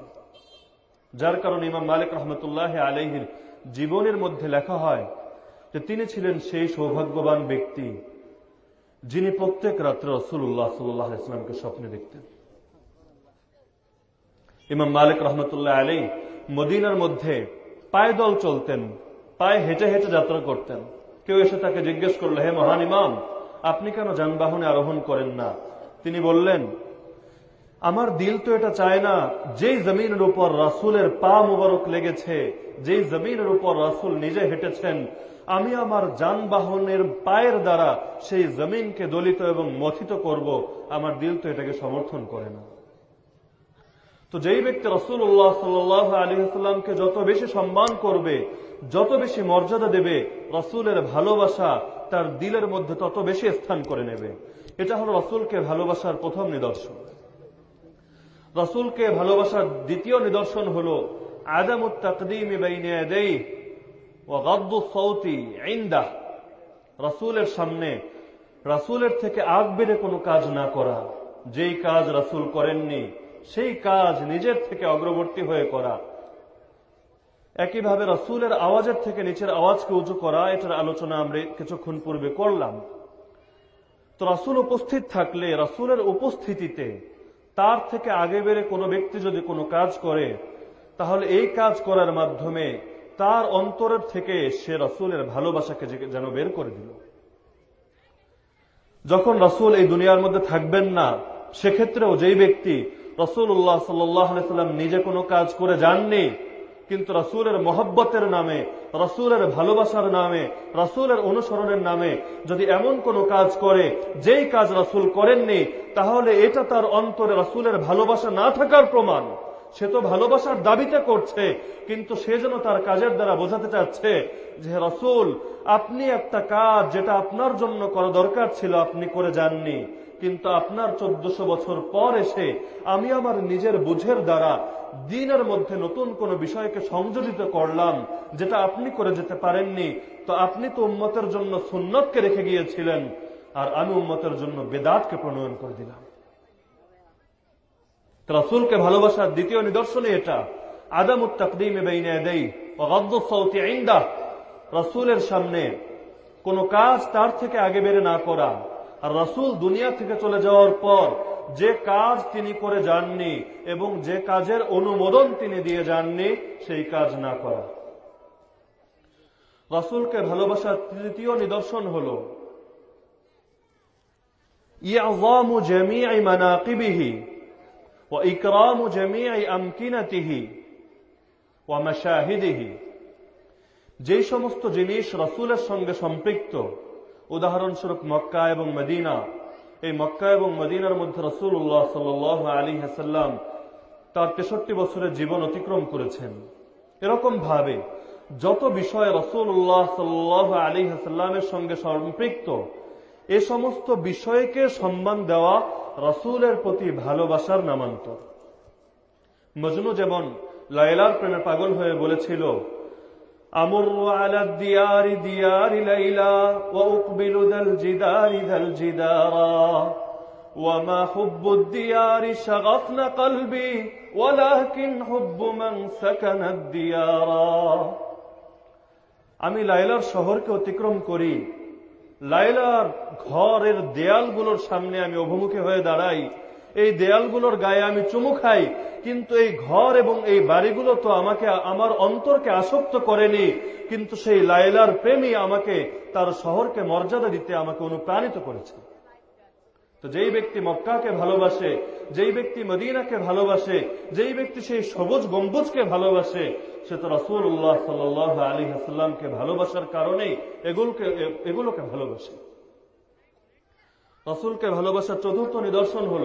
যার কারণে ইমাম মালিক রহমতুল্লাহ আলহির জীবনের মধ্যে লেখা হয় যে তিনি ছিলেন সেই সৌভাগ্যবান ব্যক্তি যিনি প্রত্যেক রাত্রে রসুল্লাহ সাল্লাহ ইসলামকে স্বপ্নে দেখতেন। ইমাম মালিক রহমতুল্লাহ আলী মদিনার মধ্যে পায়দল চলতেন, পায়ে হেঁটে হেঁটে যাত্রা করতেন। কেউ এসে তাকে জিজ্ঞেস করল, হে মহান ইমাম, আপনি কেন যানবাহনে আরোহণ করেন না? তিনি বললেন আমার দিল তো এটা চায় না, যেই জমিনের উপর রাসুলের পা মুবারক লেগেছে, যেই জমিনের উপর রাসুল নিজে হেঁটেছেন, আমি আমার যানবাহনের পায়ের দ্বারা সেই জমিনকে দলিত এবং মথিত করব, আমার দিল তো এটাকে সমর্থন করে না। তো যেই ব্যক্তি রসুল্লাহ সাল্লাহ আলী সাল্লামকে যত বেশি সম্মান করবে, যত বেশি মর্যাদা দেবে, রসুলের ভালোবাসা তার দিলের মধ্যে তত বেশি স্থান করে নেবে। এটা হল রসুলকে ভালোবাসার প্রথম নিদর্শন। রসুলকে ভালোবাসার দ্বিতীয় নিদর্শন হল আদামুত তাকদিম রসুলের সামনে, রাসুলের থেকে আগ বেড়ে কোনো কাজ না করা। যেই কাজ রাসুল করেননি, সেই কাজ নিজের থেকে অগ্রবর্তী হয়ে করা। একইভাবে রসুলের আওয়াজের থেকে নিচের আওয়াজকে উঁচু করা, এটার আলোচনা আমরা কিছুক্ষণ পূর্বে করলাম। তো রাসুল উপস্থিত থাকলে, রাসুলের উপস্থিতিতে তার থেকে আগে বেড়ে কোনো ব্যক্তি যদি কোনো কাজ করে, তাহলে এই কাজ করার মাধ্যমে তার অন্তরের থেকে সে রসুলের ভালোবাসাকে যেন বের করে দিল। যখন রসুল এই দুনিয়ার মধ্যে থাকবেন না, সেক্ষেত্রেও যেই ব্যক্তি রসুল্লাহ সাল্লাম নিজে কোনো কাজ করে যাননি কিন্তু রসুলের মহব্বতের নামে, রসুলের ভালোবাসার নামে, রসুলের অনুসরণের নামে যদি এমন কোনো কাজ করে, যেই কাজ রসুল করেননি, তাহলে এটা তার অন্তরে রসুলের ভালোবাসা না থাকার প্রমাণ। সে তো ভালোবাসার দাবিতে করছে, কিন্তু সে যেন তার কাজের দ্বারা বোঝাতে চাচ্ছে যে রসুল, আপনি একটা কাজ যেটা আপনার জন্য করা দরকার ছিল, আপনি করে যাননি। কিন্তু আপনার চোদ্দশো বছর পর এসে আমি আমার নিজের বুঝের দ্বারা দিনের মধ্যে নতুন কোন বিষয়কে সংযোজিত করলাম, যেটা আপনি করে যেতে পারেননি, তো আপনি তো উম্মতের জন্য সুন্নতকে রেখে গিয়েছিলেন, আর আমি উম্মতের জন্য বেদাতকে প্রণয়ন করে দিলাম। রাসুলকে ভালোবাসার দ্বিতীয় নিদর্শনে এটা। আদাম উত্তাকদিমে রাসুলের সামনে কোন কাজ তার থেকে আগে বেড়ে না করা। আর রাসুল দুনিয়া থেকে চলে যাওয়ার পর যে কাজ তিনি করে যাননি এবং যে কাজের অনুমোদন তিনি দিয়ে যাননি, সেই কাজ না করা। রাসুলকে ভালোবাসার তৃতীয় নিদর্শন হল যে সমস্ত জিনিস রাসূলের সঙ্গে সম্পৃক্ত উদাহরণস্বরূপ মক্কা এবং মদিনা। এই মক্কা এবং মদিনার মধ্যে রসুল্লাহ সাল আলী হাসাল্লাম তার তেষট্টি বছরের জীবন অতিক্রম করেছেন। এরকম ভাবে যত বিষয় রসুল্লাহ সাল্লাহ আলী হাসাল্লামের সঙ্গে সম্পৃক্ত, এ সমস্ত বিষয়কে সম্মান দেওয়া রসুলের প্রতি ভালোবাসার নামান্তর। মজনু যেমন লাইলার প্রেমে পাগল হয়ে বলেছিল أمر على الديار ديار ليلى وأقبل ذا الجدار ذا الجدارا وما حب الديار شغفن قلبي ولكن حب من سكن الديارا আমি লাইলার শহরকে অতিক্রম করি লাইলার ঘরের দেয়ালগুলোর সামনে আমি অভিমুখী হয়ে দাঁড়াই এই দেয়ালগুলোর গায়ে আমি চুমু খাই, কিন্তু এই ঘর এবং এই বাড়িগুলো তো আমাকে, আমার অন্তরকে আসক্ত করেনি, কিন্তু সেই লাইলার প্রেমী আমাকে, তার শহরকে মর্যাদা দিতে আমাকে অনুপ্রাণিত করেছে। তো যেই ব্যক্তি মক্কাকে ভালোবাসে, যেই ব্যক্তি মদিনাকে ভালোবাসে, যেই ব্যক্তি সেই সবুজ গম্বুজকে ভালোবাসে, সে তো রসুল উল্লাহ সাল আলী হাসাল্লামকে ভালোবাসার কারণেই এগুলোকে এগুলোকে ভালোবাসে। রসুলকে ভালোবাসার চতুর্থ নিদর্শন হল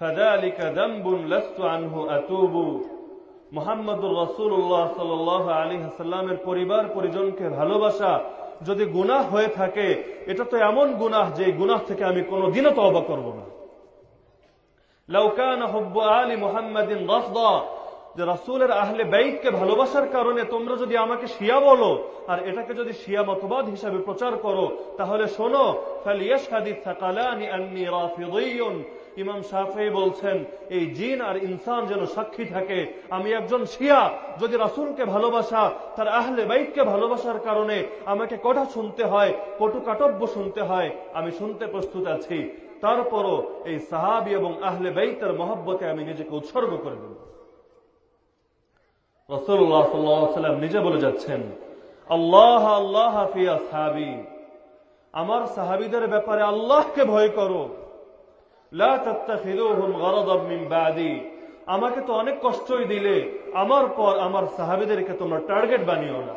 فذلك ذنب لست عنه أتوب মোহাম্মদুর রসুল্লাহ সাল আলী হাসাল্লামের পরিবার পরিজনকে ভালোবাসা যদি গুনাহ হয়ে থাকে এটা তো এমন গুনাহ যে গুনাহ থেকে আমি কোনোদিনও তবা করব না লৌকান হব্ব আলী মোহাম্মদিন রসদা যে রাসুলের আহলে বাইককে ভালোবাসার কারণে তোমরা যদি আমাকে শিয়া বলো আর এটাকে যদি শিয়া মতবাদ হিসাবে প্রচার করো তাহলে শোনো ইমাম শাফি বলছেন, এই জিন আর ইনসান যেন সাক্ষী থাকে, আমি একজন শিয়া, যদি রাসুলকে ভালোবাসা, তার আহলে বাইককে ভালোবাসার কারণে আমাকে কটা শুনতে হয়, কটু কাটব্য শুনতে হয়, আমি শুনতে প্রস্তুত আছি। তারপরও এই সাহাবি এবং আহলে বাইতের মহব্বতে আমি নিজেকে উৎসর্গ করে দেব। রসুল্লাহ নিজে বলে যাচ্ছেন, আল্লাহ আল্লাহ আমার সাহাবিদের ব্যাপারে আল্লাহকে ভয় করো। আমাকে তো অনেক কষ্টই দিলে আমার পর আমার সাহাবিদেরকে তোমরা টার্গেট বানিও না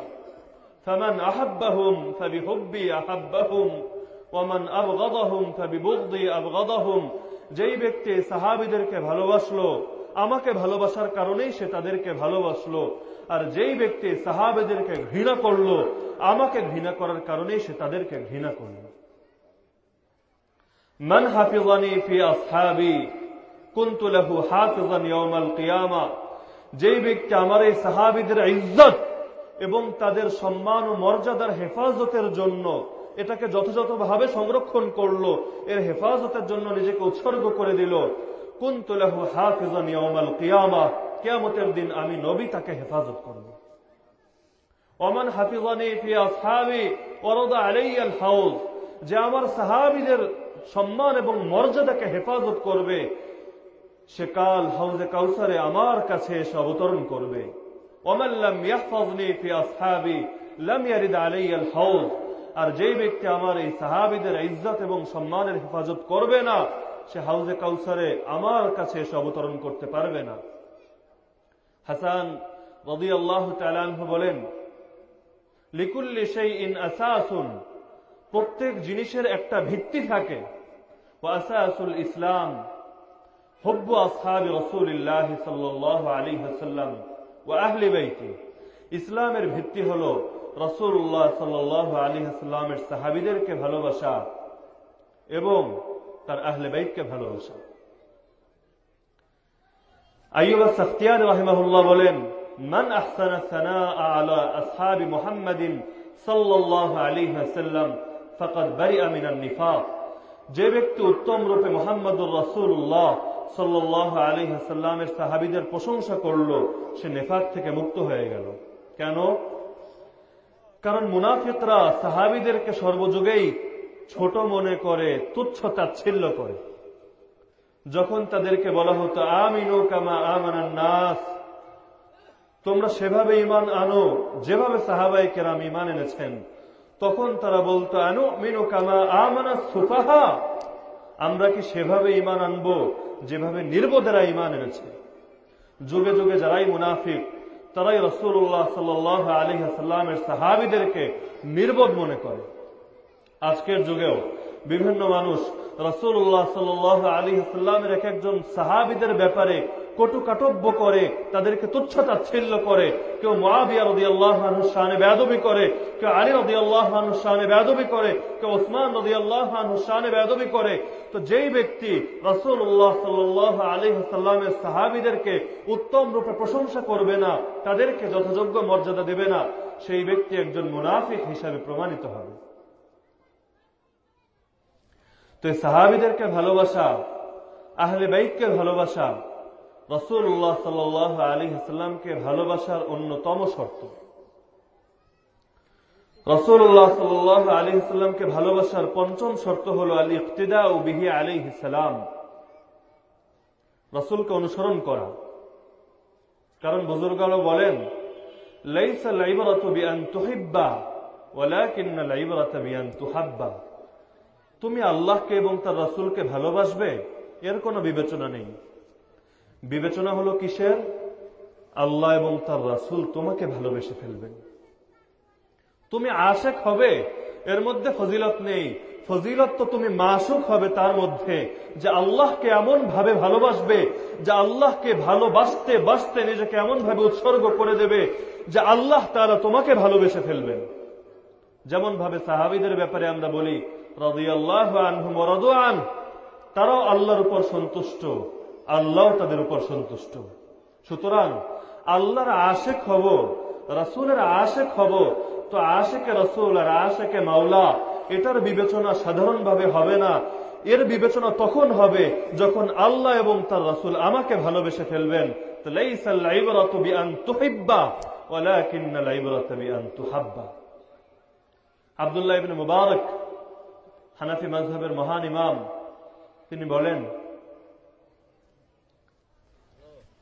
فمن أحبهم فبحبي أحبهم ومن أبغضهم فببغضي أبغضهم যেই ব্যক্তি সাহাবিদেরকে ভালোবাসলো আমাকে ভালোবাসার কারণেই সে তাদেরকে ভালোবাসলো আর যেই ব্যক্তি সাহাবেদেরকে ঘৃণা করলো আমাকে ঘৃণা করার কারণেই সে তাদেরকে ঘৃণা করলো من হাফিজানি ফি আসহাবি কুন্তু লাহু হাফিজান ইয়াউমাল কিয়ামা। যেই ব্যক্তি আমার এই সাহাবিদের ইজ্জত এবং তাদের সম্মান ও মর্যাদার হেফাজতের জন্য এটাকে যথাযথভাবে সংরক্ষণ করল, এর হেফাজতের জন্য নিজেকে উৎসর্গ করে দিল, কুন্তু লাহু হাফিজান ইয়াউমাল কিয়ামা, কিয়ামতের দিন আমি নবী তাকে হেফাজত করব। ওমান হাফিজানি ফি আসহাবি ওয়ারাদা আলাইয়া আল যে আমার সাহাবিদের সম্মান এবং মর্যাদাকে হেফাজত করবে, সে কাল হাউজে কাউসারে আমার কাছে এসে অবতরণ করবে। আর যেই ব্যক্তি আমার এই সাহাবিদের ইজ্জত এবং সম্মানের হেফাজত করবে না, সে হাউজে কাউসারে আমার কাছে এসে অবতরণ করতে পারবে না। হাসান রদি আল্লাহ বলেন, লিকুল্লি সেই ইন আসাসুন প্রত্যেক জিনিসের একটা ভিত্তি থাকে। ইসলাম ইসলামের ভিত্তি হল রসুল্লাহ সাল্লাহ সাহাবিদেরকে ভালোবাসা এবং তার আহলে বাইতকে ভালোবাসা। আইয়ুব সখতিয়ার রহিমাহুল্লাহ বলেন, মান আহসানা সানা আলা আসহাবি মুহাম্মাদিন সাল্লাল্লাহু ফাকাদ বারিআ মিনান নিফাক। যে ব্যক্তি উত্তম রূপে মোহাম্মদুর রাসূলুল্লাহ সাল্লাল্লাহু আলাইহি ওয়াসাল্লামের সাহাবীদের প্রশংসা করল, সে নেফাক থেকে মুক্ত হয়ে গেল। কেন? কারণ মুনাফিকরা সাহাবীদেরকে সর্বযুগেই ছোট মনে করে, তুচ্ছ তাচ্ছিল্য করে। যখন তাদেরকে বলা হতো, আমিনু কামা আমানান নাস তোমরা সেভাবে ইমান আনো, যেভাবে সাহাবাই কেরাম ইমান এনেছেন। তখন তারা বলতো, আনু মিনু কামা আমানা সুফাহা? আমরা কি সেভাবে ইমান আনব? যেভাবে নির্বোধেরা ইমান এনেছে। যুগে যুগে যারাই মুনাফিক, তারাই রসুল্লাহ সাল আলী সাল্লামের সাহাবিদেরকে নির্বোধ মনে করে। আজকের যুগেও বিভিন্ন মানুষ রসুল্লাহ সাল আলী এক একজন সাহাবিদের ব্যাপারে কটু কাটব্য করে, তাদেরকে তুচ্ছ তাচ্ছিল্য করে। কেউ মহাবিয়া রদি আল্লাহানুর শানে বেদবি করে, কেউ আলী রদি আল্লাহানুর শানে বেদবি করে, কেউ ওসমান রদি আল্লাহানুর শানে বেদবি করে। তো যেই ব্যক্তি রসুল্লাহ সাল্লাহ আলী সাল্লামের সাহাবিদেরকে উত্তম রূপে প্রশংসা করবে না, তাদেরকে যথাযোগ্য মর্যাদা দেবে না, সেই ব্যক্তি একজন মুনাফিক হিসাবে প্রমাণিত হবে। তো সাহাবিদেরকে ভালোবাসা, আহলে বাইককে ভালোবাসা রসুল্লাহ সাল আলী ইসলামকে ভালোবাসার অন্যতম শর্ত। রসুল্লাহ সাল আলী ইসলামকে ভালোবাসার পঞ্চম শর্ত হল আলী ও বিহি আলী ইসলাম রসুলকে অনুসরণ করা। কারণ বুজুর্গারও বলেন তুমি আল্লাহকে এবং তার রসুলকে ভালোবাসবে, এর কোনো বিবেচনা নেই। বিবেচনা হলো কিসের? আল্লাহ এবং তার রাসূল তোমাকে ভালোবেসে ফেলবেন। তুমি আশেক হবে, এর মধ্যে ফজিলত নেই। ফজিলত তো তুমি মাসুক হবে তার মধ্যে যে আল্লাহকে এমন ভাবে ভালোবাসবে, যে আল্লাহকে ভালোবাসতে বাসতে নিজেকে এমন ভাবে উৎসর্গ করে দেবে যে আল্লাহ তারা তোমাকে ভালোবেসে ফেলবেন। যেমন ভাবে সাহাবিদের ব্যাপারে আমরা বলি, রদিয়াল্লাহ আনহুম রদোয়ান তারাও আল্লাহর উপর সন্তুষ্ট। আল্লাহ তাদের উপর সন্তুষ্ট। সুতরাং আল্লাহর আশেক হব, রাসুলের আশেক হব, তো আশেকে রসুল আর আশেকে মাওলা, এটার বিবেচনা সাধারণভাবে হবে না। এর বিবেচনা তখন হবে যখন আল্লাহ এবং তার রাসুল আমাকে ভালোবেসে ফেলবেন। আব্দুল্লাহ মুবারক হানাফি মাযহাবের মহান ইমাম, তিনি বলেন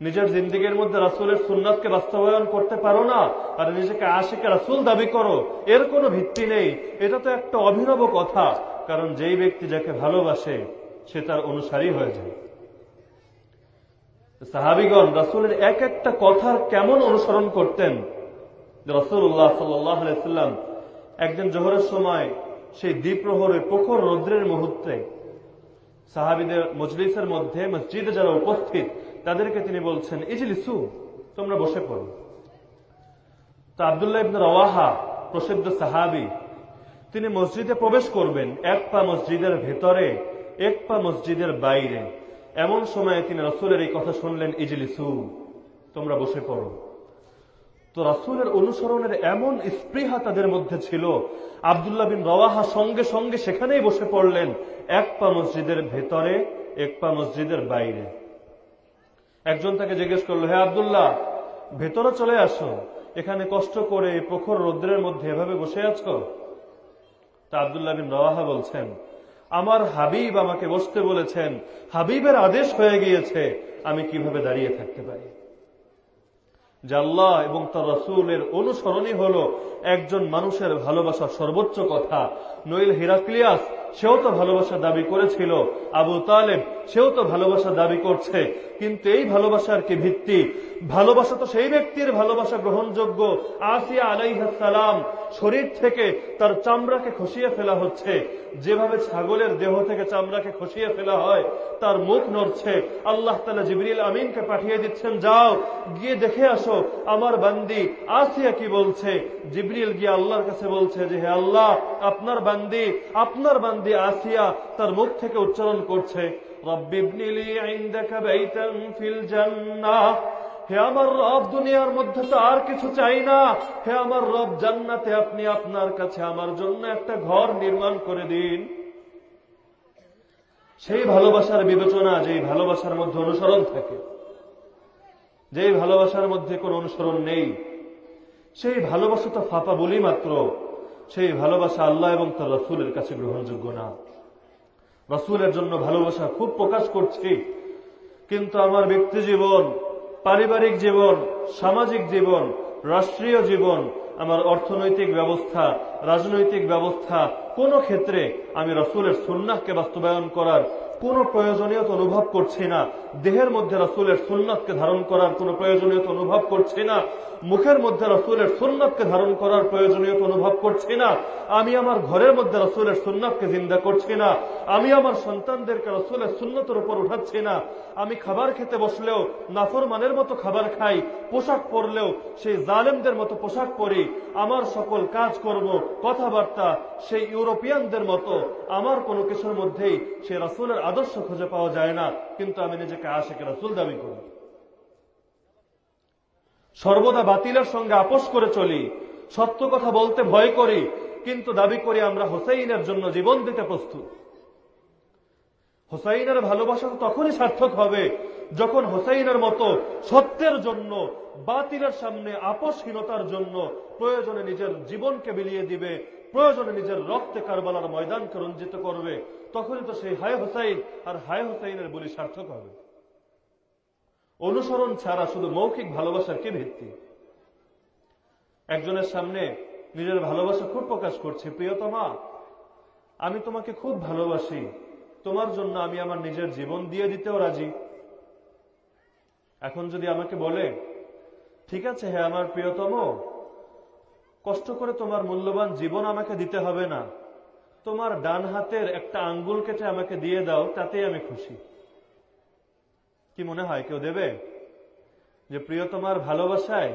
নিজের জিন্দিগির মধ্যে রাসুলের সুন্নাতকে বাস্তবায়ন করতে পারো না, আর নিজেকে আশিকে রাসুল দাবি করো, এর কোনো ভিত্তি নেই। এটা তো একটা অভিনব কথা, কারণ যেই ব্যক্তি যাকে ভালোবাসে, সে তার অনুসারী হয়ে যায়। সাহাবিগণ, রাসুলের এক একটা কথার কেমন অনুসরণ করতেন? রসুল্লাহ সাল্লাম একদিন জোহরের সময় সেই দ্বীপ্রহরে প্রখর রৌদ্রের মুহূর্তে সাহাবিদের মজলিসের মধ্যে মসজিদে যারা উপস্থিত, তাদেরকে তিনি বলছেন, ইজলিসু, তোমরা বসে পড়ো। তো আবদুল্লাহ ইবনে রওয়াহা, প্রসিদ্ধ সাহাবি, তিনি মসজিদে প্রবেশ করবেন এক পা মসজিদের ভেতরে, এক পা মসজিদের বাইরে। এমন সময়ে তিনি রসুলের এই কথা শুনলেন, ইজলিসু, তোমরা বসে পড়ো। তো রাসুলের অনুসরণের এমন স্পৃহা তাদের মধ্যে ছিল। আবদুল্লাহ বিন রওয়াহা সঙ্গে সঙ্গে সেখানেই বসে পড়লেন, এক পা মসজিদের ভেতরে, এক পা মসজিদের বাইরে। একজন তাকে জিজ্ঞেস করল, হে আবদুল্লাহ, ভেতরে চলে আসো। এখানে কষ্ট করে প্রখর রৌদ্রের মধ্যে এভাবে বসে আছো? তা আবদুল্লাহ বিন রওয়াহা বলছেন, আমার হাবিব আমাকে বসতে বলেছেন, হাবিবের আদেশ হয়ে গিয়েছে, আমি কীভাবে দাঁড়িয়ে থাকতে পারি? জাল্লাহ এবং তার রসুলের অনুসরণই হল একজন মানুষের ভালোবাসার সর্বোচ্চ কথা। নইল হিরাক্লিয়াস, সেও তো ভালোবাসা দাবি করেছিল। আবু তালেব, সেও তো ভালোবাসা দাবি করছে। কিন্তু এই ভালোবাসার কি ভিত্তি? ভালোবাসা তো সেই ব্যক্তির ভালোবাসা গ্রহণযোগ্য। আসিয়া আলাইহাসালাম শরীর থেকে তার চামড়াকে খসিয়ে ফেলা হচ্ছে। যেভাবে ছাগলের দেহ থেকে চামড়াকে খসিয়ে ফেলা হয়, তার মুখ নড়ছে। আল্লাহ তালা জিবরিল আমিনকে পাঠিয়ে দিচ্ছেন, যাও, গিয়ে দেখে আসো, আমার বান্দি আসিয়া কি বলছে? জিবরিল গিয়ে আল্লাহর কাছে বলছে যে, হে আল্লাহ, আপনার বান্দি আপনার বান্দি আসিয়া তার মুখ থেকে উচ্চারণ করছে। হে আমার রব, দুনিয়ার মধ্যে তো আর কিছু চাই না। হে আমার রব, জান্নাতে আপনি আপনার কাছে আমার জন্য একটা ঘর নির্মাণ করে দিন। সেই ভালোবাসার বিবেচনা, যেই ভালোবাসার মধ্যে অনুসরণ থাকে, যেই ভালোবাসার মধ্যে কোন অনুসরণ নেই, সেই ভালোবাসা তো ফাঁপা বলি মাত্র। সেই ভালোবাসা আল্লাহ এবং তার রসুলের কাছে গ্রহণযোগ্য না। রসুলের জন্য ভালোবাসা খুব প্রকাশ করছি। কিন্তু আমার ব্যক্তি জীবন, পারিবারিক জীবন, সামাজিক জীবন, রাষ্ট্রীয় জীবন, আমার অর্থনৈতিক ব্যবস্থা, রাজনৈতিক ব্যবস্থা, কোন ক্ষেত্রে আমি রসুলের সুন্নাহকে বাস্তবায়ন করার কোন প্রয়োজনীয়তা অনুভব করছি না। দেহের মধ্যে রসুলের সুন্নাতকে ধারণ করার কোন প্রয়োজনীয়তা অনুভব করছি না। মুখের মধ্যে রসুলের সুন্নাতকে ধারণ করার প্রয়োজনীয়তা অনুভব করছি না। আমি আমার ঘরের মধ্যে রসুলের সুন্নাতকে জিন্দা করছি না। আমি আমার সন্তানদেরকে রসুলের সুন্নতের উপর উঠাচ্ছি না। আমি খাবার খেতে বসলেও নাফরমানের মতো খাবার খাই, পোশাক পরলেও সেই জালেমদের মতো পোশাক পরি। আমার সকল কাজ করব কথাবার্তা সেই ইউরোপিয়ানদের মতো, আমার কোনো কিছুর মধ্যেই সে রাসুলের আদর্শ খুঁজে পাওয়া যায় না, কিন্তু আমি নিজেকে আশেকে রাসুল দাবি করি। সর্বদা বাতিলের সঙ্গে আপোষ করে চলি, সত্য কথা বলতে ভয় করি, কিন্তু দাবি করি আমরা হোসাইনের জন্য জীবন দিতে প্রস্তুত। হোসাইনের ভালোবাসা তখনই সার্থক হবে যখন হোসাইনের মতো সত্যের জন্য, বাতিলের সামনে আপসহীনতার জন্য প্রয়োজনে নিজের জীবনকে বিলিয়ে দিবে, প্রয়োজনে নিজের রক্তে কারবালার ময়দানকে রঞ্জিত করবে তখনই তো সেই হায় হোসাইন আর হায় হোসাইনের বলি সার্থক হবে। অনুসরণ ছাড়া শুধু মৌখিক ভালোবাসার কি ভিত্তি? একজনের সামনে নিজের ভালোবাসা খুব প্রকাশ করছে, প্রিয়তমা, আমি তোমাকে খুব ভালোবাসি, তোমার জন্য আমি আমার নিজের জীবন দিয়ে দিতেও রাজি। এখন যদি আমাকে বলে, ঠিক আছে হ্যাঁ আমার প্রিয়তম, কষ্ট করে তোমার মূল্যবান জীবন আমাকে দিতে হবে না তোমার ডান হাতের একটা আঙ্গুল কেটে আমাকে দিয়ে দাও, তাতেই আমি খুশি। কি মনে হয়, কেউ দেবে? যে প্রিয় তোমার ভালোবাসায়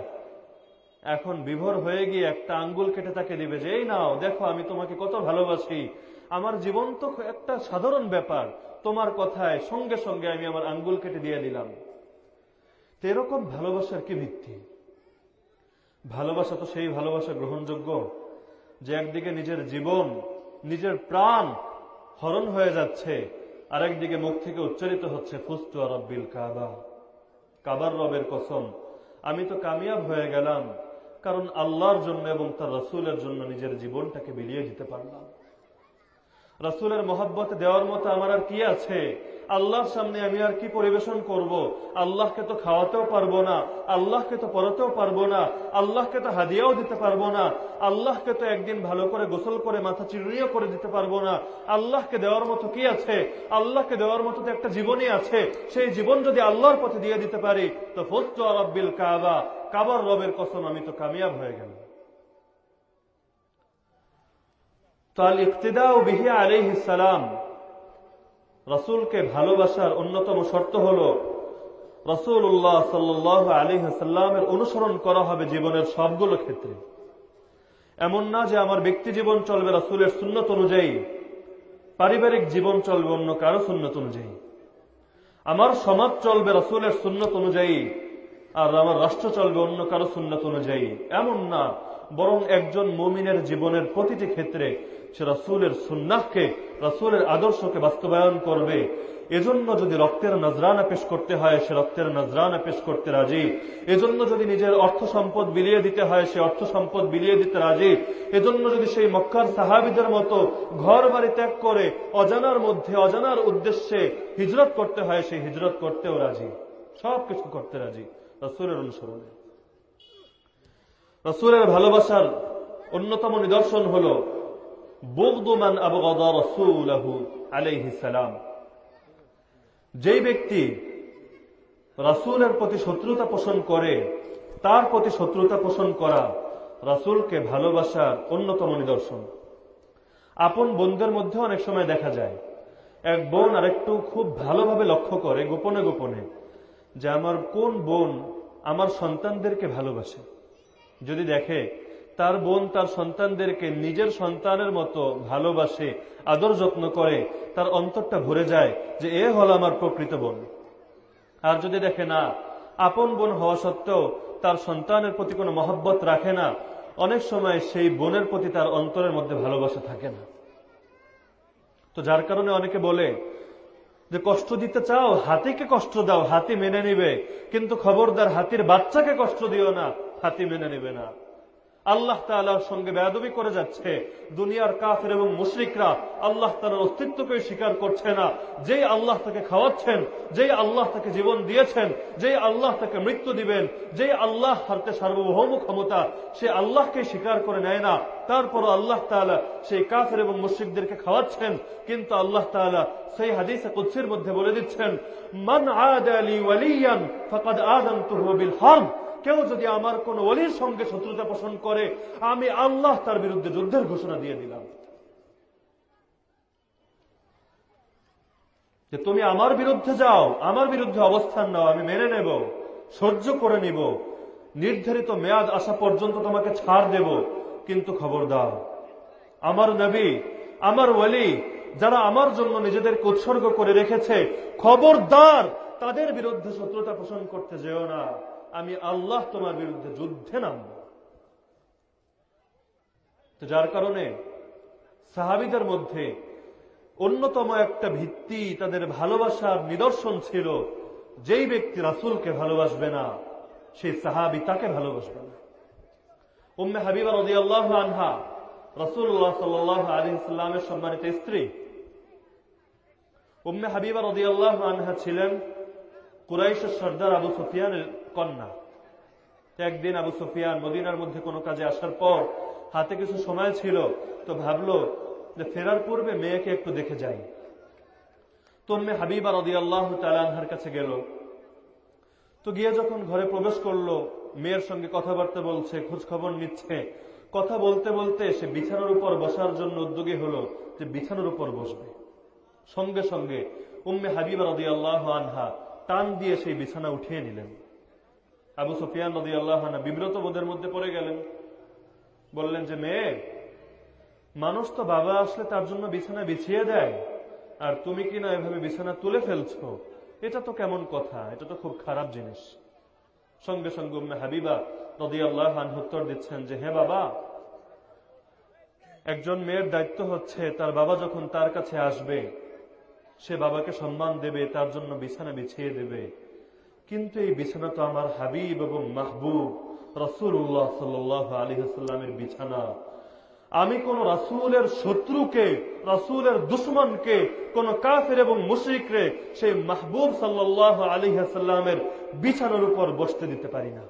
এখন বিভোর হয়ে গিয়ে একটা আঙ্গুল কেটে তাকে দিবে যে, এই নাও, দেখো আমি তোমাকে কত ভালোবাসি। আমার জীবন তো একটা সাধারণ ব্যাপার। তোমার কথায় সঙ্গে সঙ্গে আমি আমার আঙ্গুল কেটে দিয়ে দিলাম। তো এরকম ভালোবাসার কি ভিত্তি? ভালোবাসা তো সেই ভালোবাসা গ্রহণযোগ্য যে একদিকে নিজের জীবন নিজের প্রাণ হরণ হয়ে যাচ্ছে। আরেকদিকে মুখ থেকে উচ্চারিত হচ্ছে ফুস্তুয়া রব্বিল কাবা। কাবার রবের কসম, আমি তো কামিয়াব হয়ে গেলাম, কারণ আল্লাহর জন্য এবং তার রসুলের জন্য নিজের জীবনটাকে বিলিয়ে দিতে পারলাম। রসুলের মহব্বত দেওয়ার মতো আমার আর কি আছে? আল্লাহর সামনে আমি আর কি পরিবেশন করব। আল্লাহকে তো খাওয়াতেও পারব না, আল্লাহকে তো পড়াতেও পারব না, আল্লাহকে তো হাদিয়াও দিতে পারব না, আল্লাহকে তো একদিন ভালো করে গোসল করে মাথা চিরুনিও করে দিতে পারব না। আল্লাহকে দেওয়ার মতো কি আছে? আল্লাহকে দেওয়ার মতো তো একটা জীবনই আছে। সেই জীবন যদি আল্লাহর পথে দিয়ে দিতে পারি, তো ফোস্ত আরব্বিল কাবা, কাবার রবের কসম আমি তো কামিয়াব হয়ে গেলাম। ইকতিদা ও বিহি আলিহ সালাম, রসুলকে ভালোবাসার অন্যতম শর্ত হল রসুল উল্লাহ সাল্লাহ আলী সাল্লামের অনুসরণ করা হবে জীবনের সবগুলো ক্ষেত্রে। এমন না যে আমার ব্যক্তি জীবন চলবে রসুলের সুন্নত অনুযায়ী, পারিবারিক জীবন চলবে অন্য কারও সুন্নত অনুযায়ী। আমার সমাজ চলবে রসুলের সুন্নত অনুযায়ী, আর আমার রাষ্ট্র চলবে অন্য কারও সুন্নত অনুযায়ী। এমন না, বরং একজন মুমিনের জীবনের প্রতিটি ক্ষেত্রে সে রসুলের সুন্নাহকে, রসুলের আদর্শকে বাস্তবায়ন করবে। এজন্য যদি রক্তের নজরানা পেশ করতে হয়, সে রক্তের নজরানা পেশ করতে রাজি। এজন্য যদি নিজের অর্থ সম্পদ বিলিয়ে দিতে হয়, সে অর্থ সম্পদ বিলিয়ে দিতে রাজি। এজন্য যদি সেই মক্কার সাহাবিদের মতো ঘর বাড়ি ত্যাগ করে, অজানার মধ্যে, অজানার উদ্দেশ্যে হিজরত করতে হয় সেই হিজরত করতেও রাজি। সব কিছু করতে রাজি, রসুলের অনুসরণে। রসুলের ভালোবাসার অন্যতম নিদর্শন হল সালাম। যেই ব্যক্তি রাসুলের প্রতি শত্রুতা পোষণ করে, তার প্রতি শত্রুতা পোষণ করা রাসুলকে ভালোবাসার অন্যতম নিদর্শন। আপন বোনদের মধ্যে অনেক সময় দেখা যায়, এক বোন আরেকটু খুব ভালোভাবে লক্ষ্য করে গোপনে গোপনে যে আমার কোন বোন আমার সন্তানদেরকে ভালোবাসে। যদি দেখে তার বোন তার সন্তানদেরকে নিজের সন্তানের মতো ভালোবাসে, আদর যত্ন করে, তার অন্তরটা ভরে যায় যে এ হল আমার প্রকৃত বোন। আর যদি দেখে না, আপন বোন হওয়া সত্ত্বেও তার সন্তানের প্রতি কোনো মহব্বত রাখে না, অনেক সময় সেই বোনের প্রতি তার অন্তরের মধ্যে ভালোবাসা থাকে না। তো যার কারণে অনেকে বলে যে কষ্ট দিতে চাও, হাতিকে কষ্ট দাও, হাতি মেনে নিবে, কিন্তু খবরদার হাতির বাচ্চাকে কষ্ট দিও না, হাতি মেনে নিবে না। আল্লাহ তালার সঙ্গে বেদবি করে যাচ্ছে। দুনিয়ার কাফের এবং মুশরিকরা আল্লাহ তালার অস্তিত্বকে স্বীকার করছে না। যেই আল্লাহ তাকে খাওয়াচ্ছেন, যেই আল্লাহ তাকে জীবন দিয়েছেন, যেই আল্লাহ তাকে মৃত্যু দিবেন, যেই আল্লাহ হাতে সার্বভৌম ক্ষমতা সে আল্লাহকে স্বীকার করে নেয় না। তারপরও আল্লাহ তালা সেই কাফের এবং মুশ্রিকদেরকে খাওয়াচ্ছেন, কিন্তু আল্লাহ তালা সেই হাদিসে কুৎসির মধ্যে বলে দিচ্ছেন, মান আদ আলী ওয়ালিয়ান ফকাদ আদম তুহবিল হর্ব কেউ যদি আমার কোন অলির সঙ্গে শত্রুতা পোষণ করে, আমি আল্লাহ তার বিরুদ্ধে যুদ্ধের ঘোষণা দিয়ে দিলাম। যে তুমি আমার বিরুদ্ধে যাও, আমার বিরুদ্ধে অবস্থান নাও, আমি মেনে নেব, সহ্য করে নিব। নির্ধারিত মেয়াদ আসা পর্যন্ত তোমাকে ছাড় দেব। কিন্তু খবর দাও আমার নবী, আমার ওলি, যারা আমার জন্য নিজেদেরকে উৎসর্গ করে রেখেছে, খবরদার, তাদের বিরুদ্ধে শত্রুতা পোষণ করতে যেও না। আমি আল্লাহ তোমার বিরুদ্ধে যুদ্ধে নামব। যার কারণে সাহাবিদের মধ্যে অন্যতম একটা ভিত্তি তাদের ভালোবাসার নিদর্শন ছিল, যেই ব্যক্তি রাসুলকে ভালোবাসবে না, সেই সাহাবি তাকে ভালোবাসবে না। উম্মে হাবিবা রদি আল্লাহ আনহা রসুল্লাহ সাল্লাহ আলী সাল্লামের সম্মানিত স্ত্রী। উম্মে হাবিবা রদি আল্লাহ আনহা ছিলেন কুরাইশের সর্দার আবু সুফিয়ানের কন্যা। একদিন আবু সুফিয়ান মদিনার মধ্যে কোনো কাজে আসার পর হাতে কিছু সময় ছিল, তো ভাবলো যে ফেরার পূর্বে মেয়েকে একটু দেখে যাই। তোম্মে হাবিবা রদি আল্লাহ তালানহার কাছে গেল। তো গিয়ে যখন ঘরে প্রবেশ করল, মেয়ের সঙ্গে কথাবার্তা বলছে খোঁজ খবর নিচ্ছে। কথা বলতে বলতে সে বিছানার উপর বসার জন্য উদ্যোগী হলো যে বিছানার উপর বসবে। সঙ্গে সঙ্গে উম্মে হাবিবা রদি আল্লাহ আনহা টান দিয়ে সেই বিছানা উঠিয়ে নিলেন। আবু সুফিয়ান নদী আল্লাহ বিব্রত বোধের মধ্যে পড়ে গেলেন। বললেন, যে মেয়ে, মানুষ তো বাবা আসলে তার জন্য বিছানা বিছিয়ে দেয়। আর তুমি কি না এভাবে বিছানা তুলে ফেলছো? এটা তো কেমন কথা, এটা তো খুব খারাপ জিনিস। সঙ্গে সঙ্গে উম্মে হাবিবা নদী আল্লাহ উত্তর দিচ্ছেন যে, হে বাবা, একজন মেয়ের দায়িত্ব হচ্ছে তার বাবা যখন তার কাছে আসবে, সে বাবাকে সম্মান দেবে, তার জন্য বিছানা বিছিয়ে দেবে। কিন্তু এই বিছানা তো আমার হাবিব এবং মাহবুব রসুল্লাহ সাল আলী হাসাল্লামের বিছানা। আমি কোন রাসুলের শত্রুকে, রাসুলের দুশ্মনকে, কোন কাফের এবং মুশরিকরে সেই মাহবুব সাল্লাহ আলী হাসাল্লামের বিছানার উপর বসতে দিতে পারি না।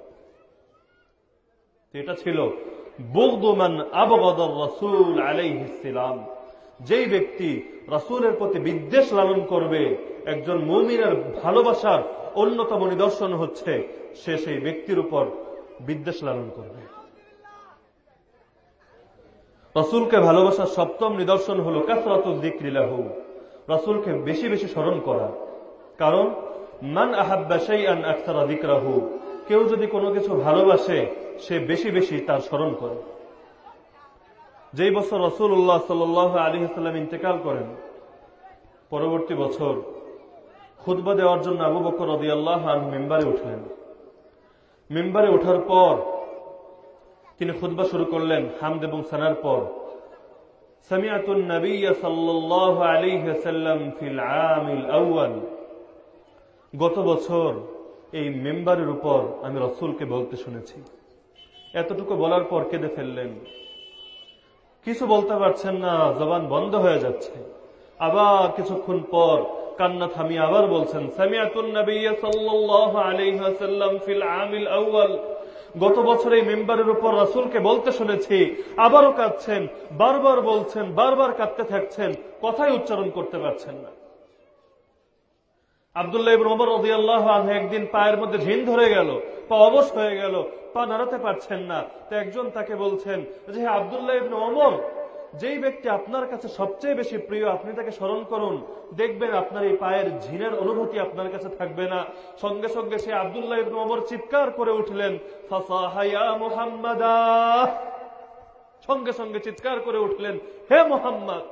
এটা ছিল বৌদমান আবগদর রসুল আলাইহিসাম যেই ব্যক্তি রাসুলের প্রতি বিদ্বেষ লালন করবে, একজন মৌমিনের ভালোবাসার অন্যতম নিদর্শন হচ্ছে সে সেই ব্যক্তির উপর বিদ্বেষ লালন করবে। রসুলকে ভালোবাসার সপ্তম নিদর্শন হল কাসরাত দিক্রিলাহু রসুলকে বেশি বেশি স্মরণ করা। কারণ, মান আহাব্বা সেই আন আখতারা দিকরাহু কেউ যদি কোনো কিছু ভালোবাসে, সে বেশি বেশি তার স্মরণ করে। যেই বছর রসুল উল্লাহ সাল আলী হাসাল্লাম ইন্তেকাল করেন, পরবর্তী বছর খুদবা দেওয়ার জন্য আবু বকর রদি আল্লাহ মেম্বারে উঠলেন। মেম্বারে ওঠার পর তিনি খুদবা শুরু করলেন হামদ এবং সানার পর। সামিয়াতুন নবী সাল্লাল্লাহু আলাইহি ওয়াসাল্লাম ফিল আমিল আউয়াল। গত বছর এই মেম্বারের উপর আমি রসুলকে বলতে শুনেছি। এতটুকু বলার পর কেঁদে ফেললেন। কিছু বলতে পারছেন না, জবান বন্ধ হয়ে যাচ্ছে। আবার কিছুক্ষণ পর কান্না থামিয়ে আবার বলছেন গত বছর এই মেম্বারের উপর রাসুলকে বলতে শুনেছি, আবারও কাঁদছেন, বারবার বলছেন, বারবার কাঁদতে থাকছেন, কথাই উচ্চারণ করতে পারছেন না। আবদুল্লাহ ওমর রদিয়াল্লাহ একদিন পায়ের মধ্যে ঝিন ধরে গেল, পা অবশ হয়ে গেল, পা নাড়াতে পারছেন না। তো একজন তাকে বলছেন, যে আবদুল্লাহ ইবন ওমর যেই ব্যক্তি আপনার কাছে সবচেয়ে বেশি প্রিয়, আপনি তাকে স্মরণ করুন। দেখবেন আপনার এই পায়ের ঝিনের অনুভূতি আপনার কাছে থাকবে না। সঙ্গে সঙ্গে সে আবদুল্লাহ ইবন ওমর চিৎকার করে উঠলেন সঙ্গে সঙ্গে চিৎকার করে উঠলেন, হে মোহাম্মদ!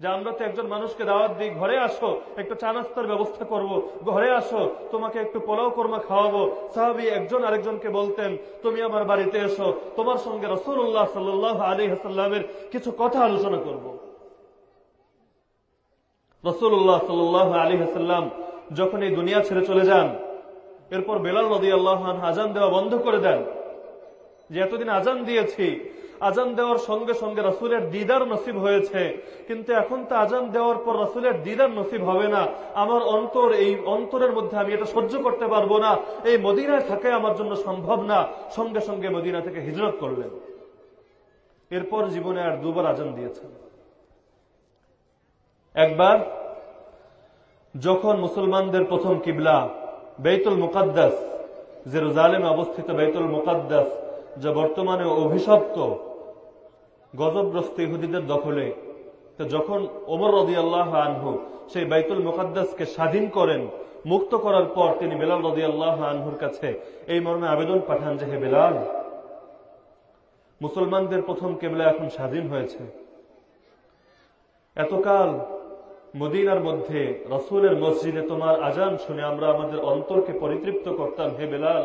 যে আমরা তো একজন মানুষকে দাওয়াত দিই, ঘরে আসো, একটু চা নাস্তার ব্যবস্থা করব, ঘরে আসো, তোমাকে একটু পোলাও কর্মা খাওয়াবো। সাহাবি একজন আরেকজনকে বলতেন, তুমি আমার বাড়িতে এসো, তোমার সঙ্গে রসুল্লাহ সাল্লাহ আলী হাসাল্লামের কিছু কথা আলোচনা করব। রসুল্লাহ সাল্লাহ আলী হাসাল্লাম যখন এই দুনিয়া ছেড়ে চলে যান, এরপর বেলাল নদী আল্লাহ আজান দেওয়া বন্ধ করে দেন, যে এতদিন আজান দিয়েছি আজান দেওয়ার সঙ্গে সঙ্গে রাসুলের দিদার নসিব হয়েছে। কিন্তু এখন তো আজান দেওয়ার পর রাসুলের দিদার নসিব হবে না। আমার অন্তর, এই অন্তরের মধ্যে আমি এটা সহ্য করতে পারব না। এই মদিনায় থাকে আমার জন্য সম্ভব না। সঙ্গে সঙ্গে মদিনা থেকে হিজরত করলেন। এরপর জীবনে আর দুবার আজান দিয়েছেন। একবার যখন মুসলমানদের প্রথম কিবলা বেতুল মুকাদ্দাস, জেরুজালেমে অবস্থিত বেতুল মুকাদ্দাস, যা বর্তমানে অভিশপ্ত গজবগ্রস্ত ইহুদিদের দখলে। তো যখন ওমর রদি আল্লাহ আনহু সেই বাইতুল মুকাদ্দাসকে স্বাধীন করেন, মুক্ত করার পর তিনি বেলাল রদি আল্লাহ আনহুর কাছে এই মর্মে আবেদন পাঠান যে, হে বেলাল, মুসলমানদের প্রথম কেবলা এখন স্বাধীন হয়েছে। এতকাল মদিনার মধ্যে রসুলের মসজিদে তোমার আজান শুনে আমরা আমাদের অন্তরকে পরিতৃপ্ত করতাম, হে বেলাল।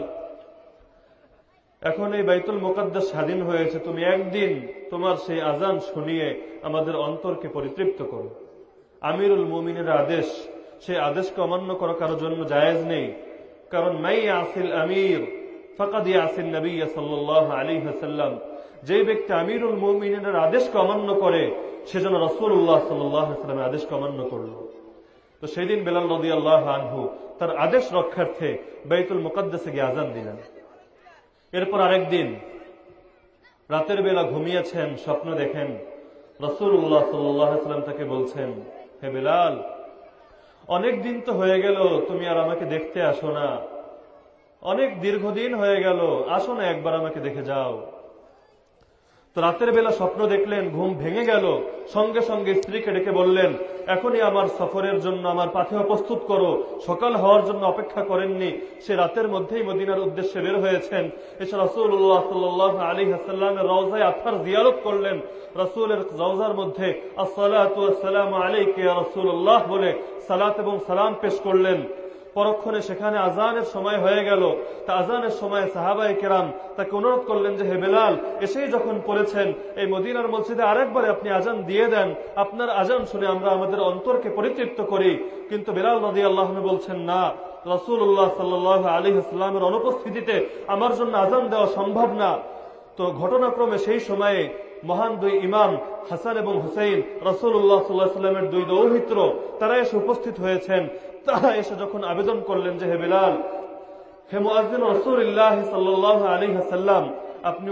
এখন এই বাইতুল মোকাদ্দাস স্বাধীন হয়েছে, তুমি একদিন তোমার সেই আজান শুনিয়ে আমাদের অন্তরকে পরিতৃপ্ত করো। আমিরুল মুমিনের আদেশ, সেই আদেশকে অমান্য করা কারোর জন্য জায়েজ নেই। কারণ, মাই আসিল আমির, ফাকাদি আসিল নবী সাল্লাহ আলী হাসাল্লাম যে ব্যক্তি আমিরুল মুমিনের আদেশকে অমান্য করে, সে সেজন্য রসুল্লাহ সাল্লামের আদেশকে অমান্য করল। তো সেদিন বেলাল নদী আল্লাহ আনহু তার আদেশ রক্ষার্থে বাইতুল মুকদ্দাসে গিয়ে আজান দিলেন। এরপর আরেকদিন রাতের বেলা ঘুমিয়েছেন, স্বপ্ন দেখেন। রসুল্লাহ সাল্লাম তাকে বলছেন, হে বেলাল, অনেক দিন তো হয়ে গেল, তুমি আর আমাকে দেখতে আসো না। অনেক দীর্ঘদিন হয়ে গেল, আসো না একবার আমাকে দেখে যাও। তো রাতের বেলা স্বপ্ন দেখলেন, ঘুম ভেঙে গেল। সঙ্গে সঙ্গে স্ত্রীকে ডেকে বললেন, এখনই আমার সফরের জন্য আমার পাথেও প্রস্তুত করো। সকাল হওয়ার জন্য অপেক্ষা করেননি। সে রাতের মধ্যেই মদিনার উদ্দেশ্যে বের হয়েছেন। এসে রসুল্লাহ সাল্লাহ আলী হাসাল্লামের রওজায় আথার জিয়ারত করলেন। রসুলের রওজার মধ্যে আসসালাম আলী কে রসুল্লাহ বলে সালাত এবং সালাম পেশ করলেন। পরক্ষণে সেখানে আজানের সময় হয়ে গেল। তা আজানের সময় সাহাবাই কেরাম তাকে অনুরোধ করলেন যে, হে বেলাল, এসেই যখন পড়েছেন, এই মদিনার মসজিদে আরেকবারে আপনি আজান দিয়ে দেন। আপনার আজান শুনে আমরা আমাদের অন্তরকে পরিতৃপ্ত করি। কিন্তু বেলাল নদী আল্লাহ বলছেন, না রসুল্লাহ সাল্লাহ আলী ইসলামের অনুপস্থিতিতে আমার জন্য আজান দেওয়া সম্ভব না। তো ঘটনাক্রমে সেই সময়ে মহান দুই ইমাম, হাসান এবং হুসাইন রসুল্লাহ সাল্লাহ সাল্লামের দুই দৌহিত্র, তারা এসে উপস্থিত হয়েছেন। তারা এসে যখন আবেদন করলেন যে, হে বিলাল, হে আলাইহি ওয়াসাল্লাম, আপনি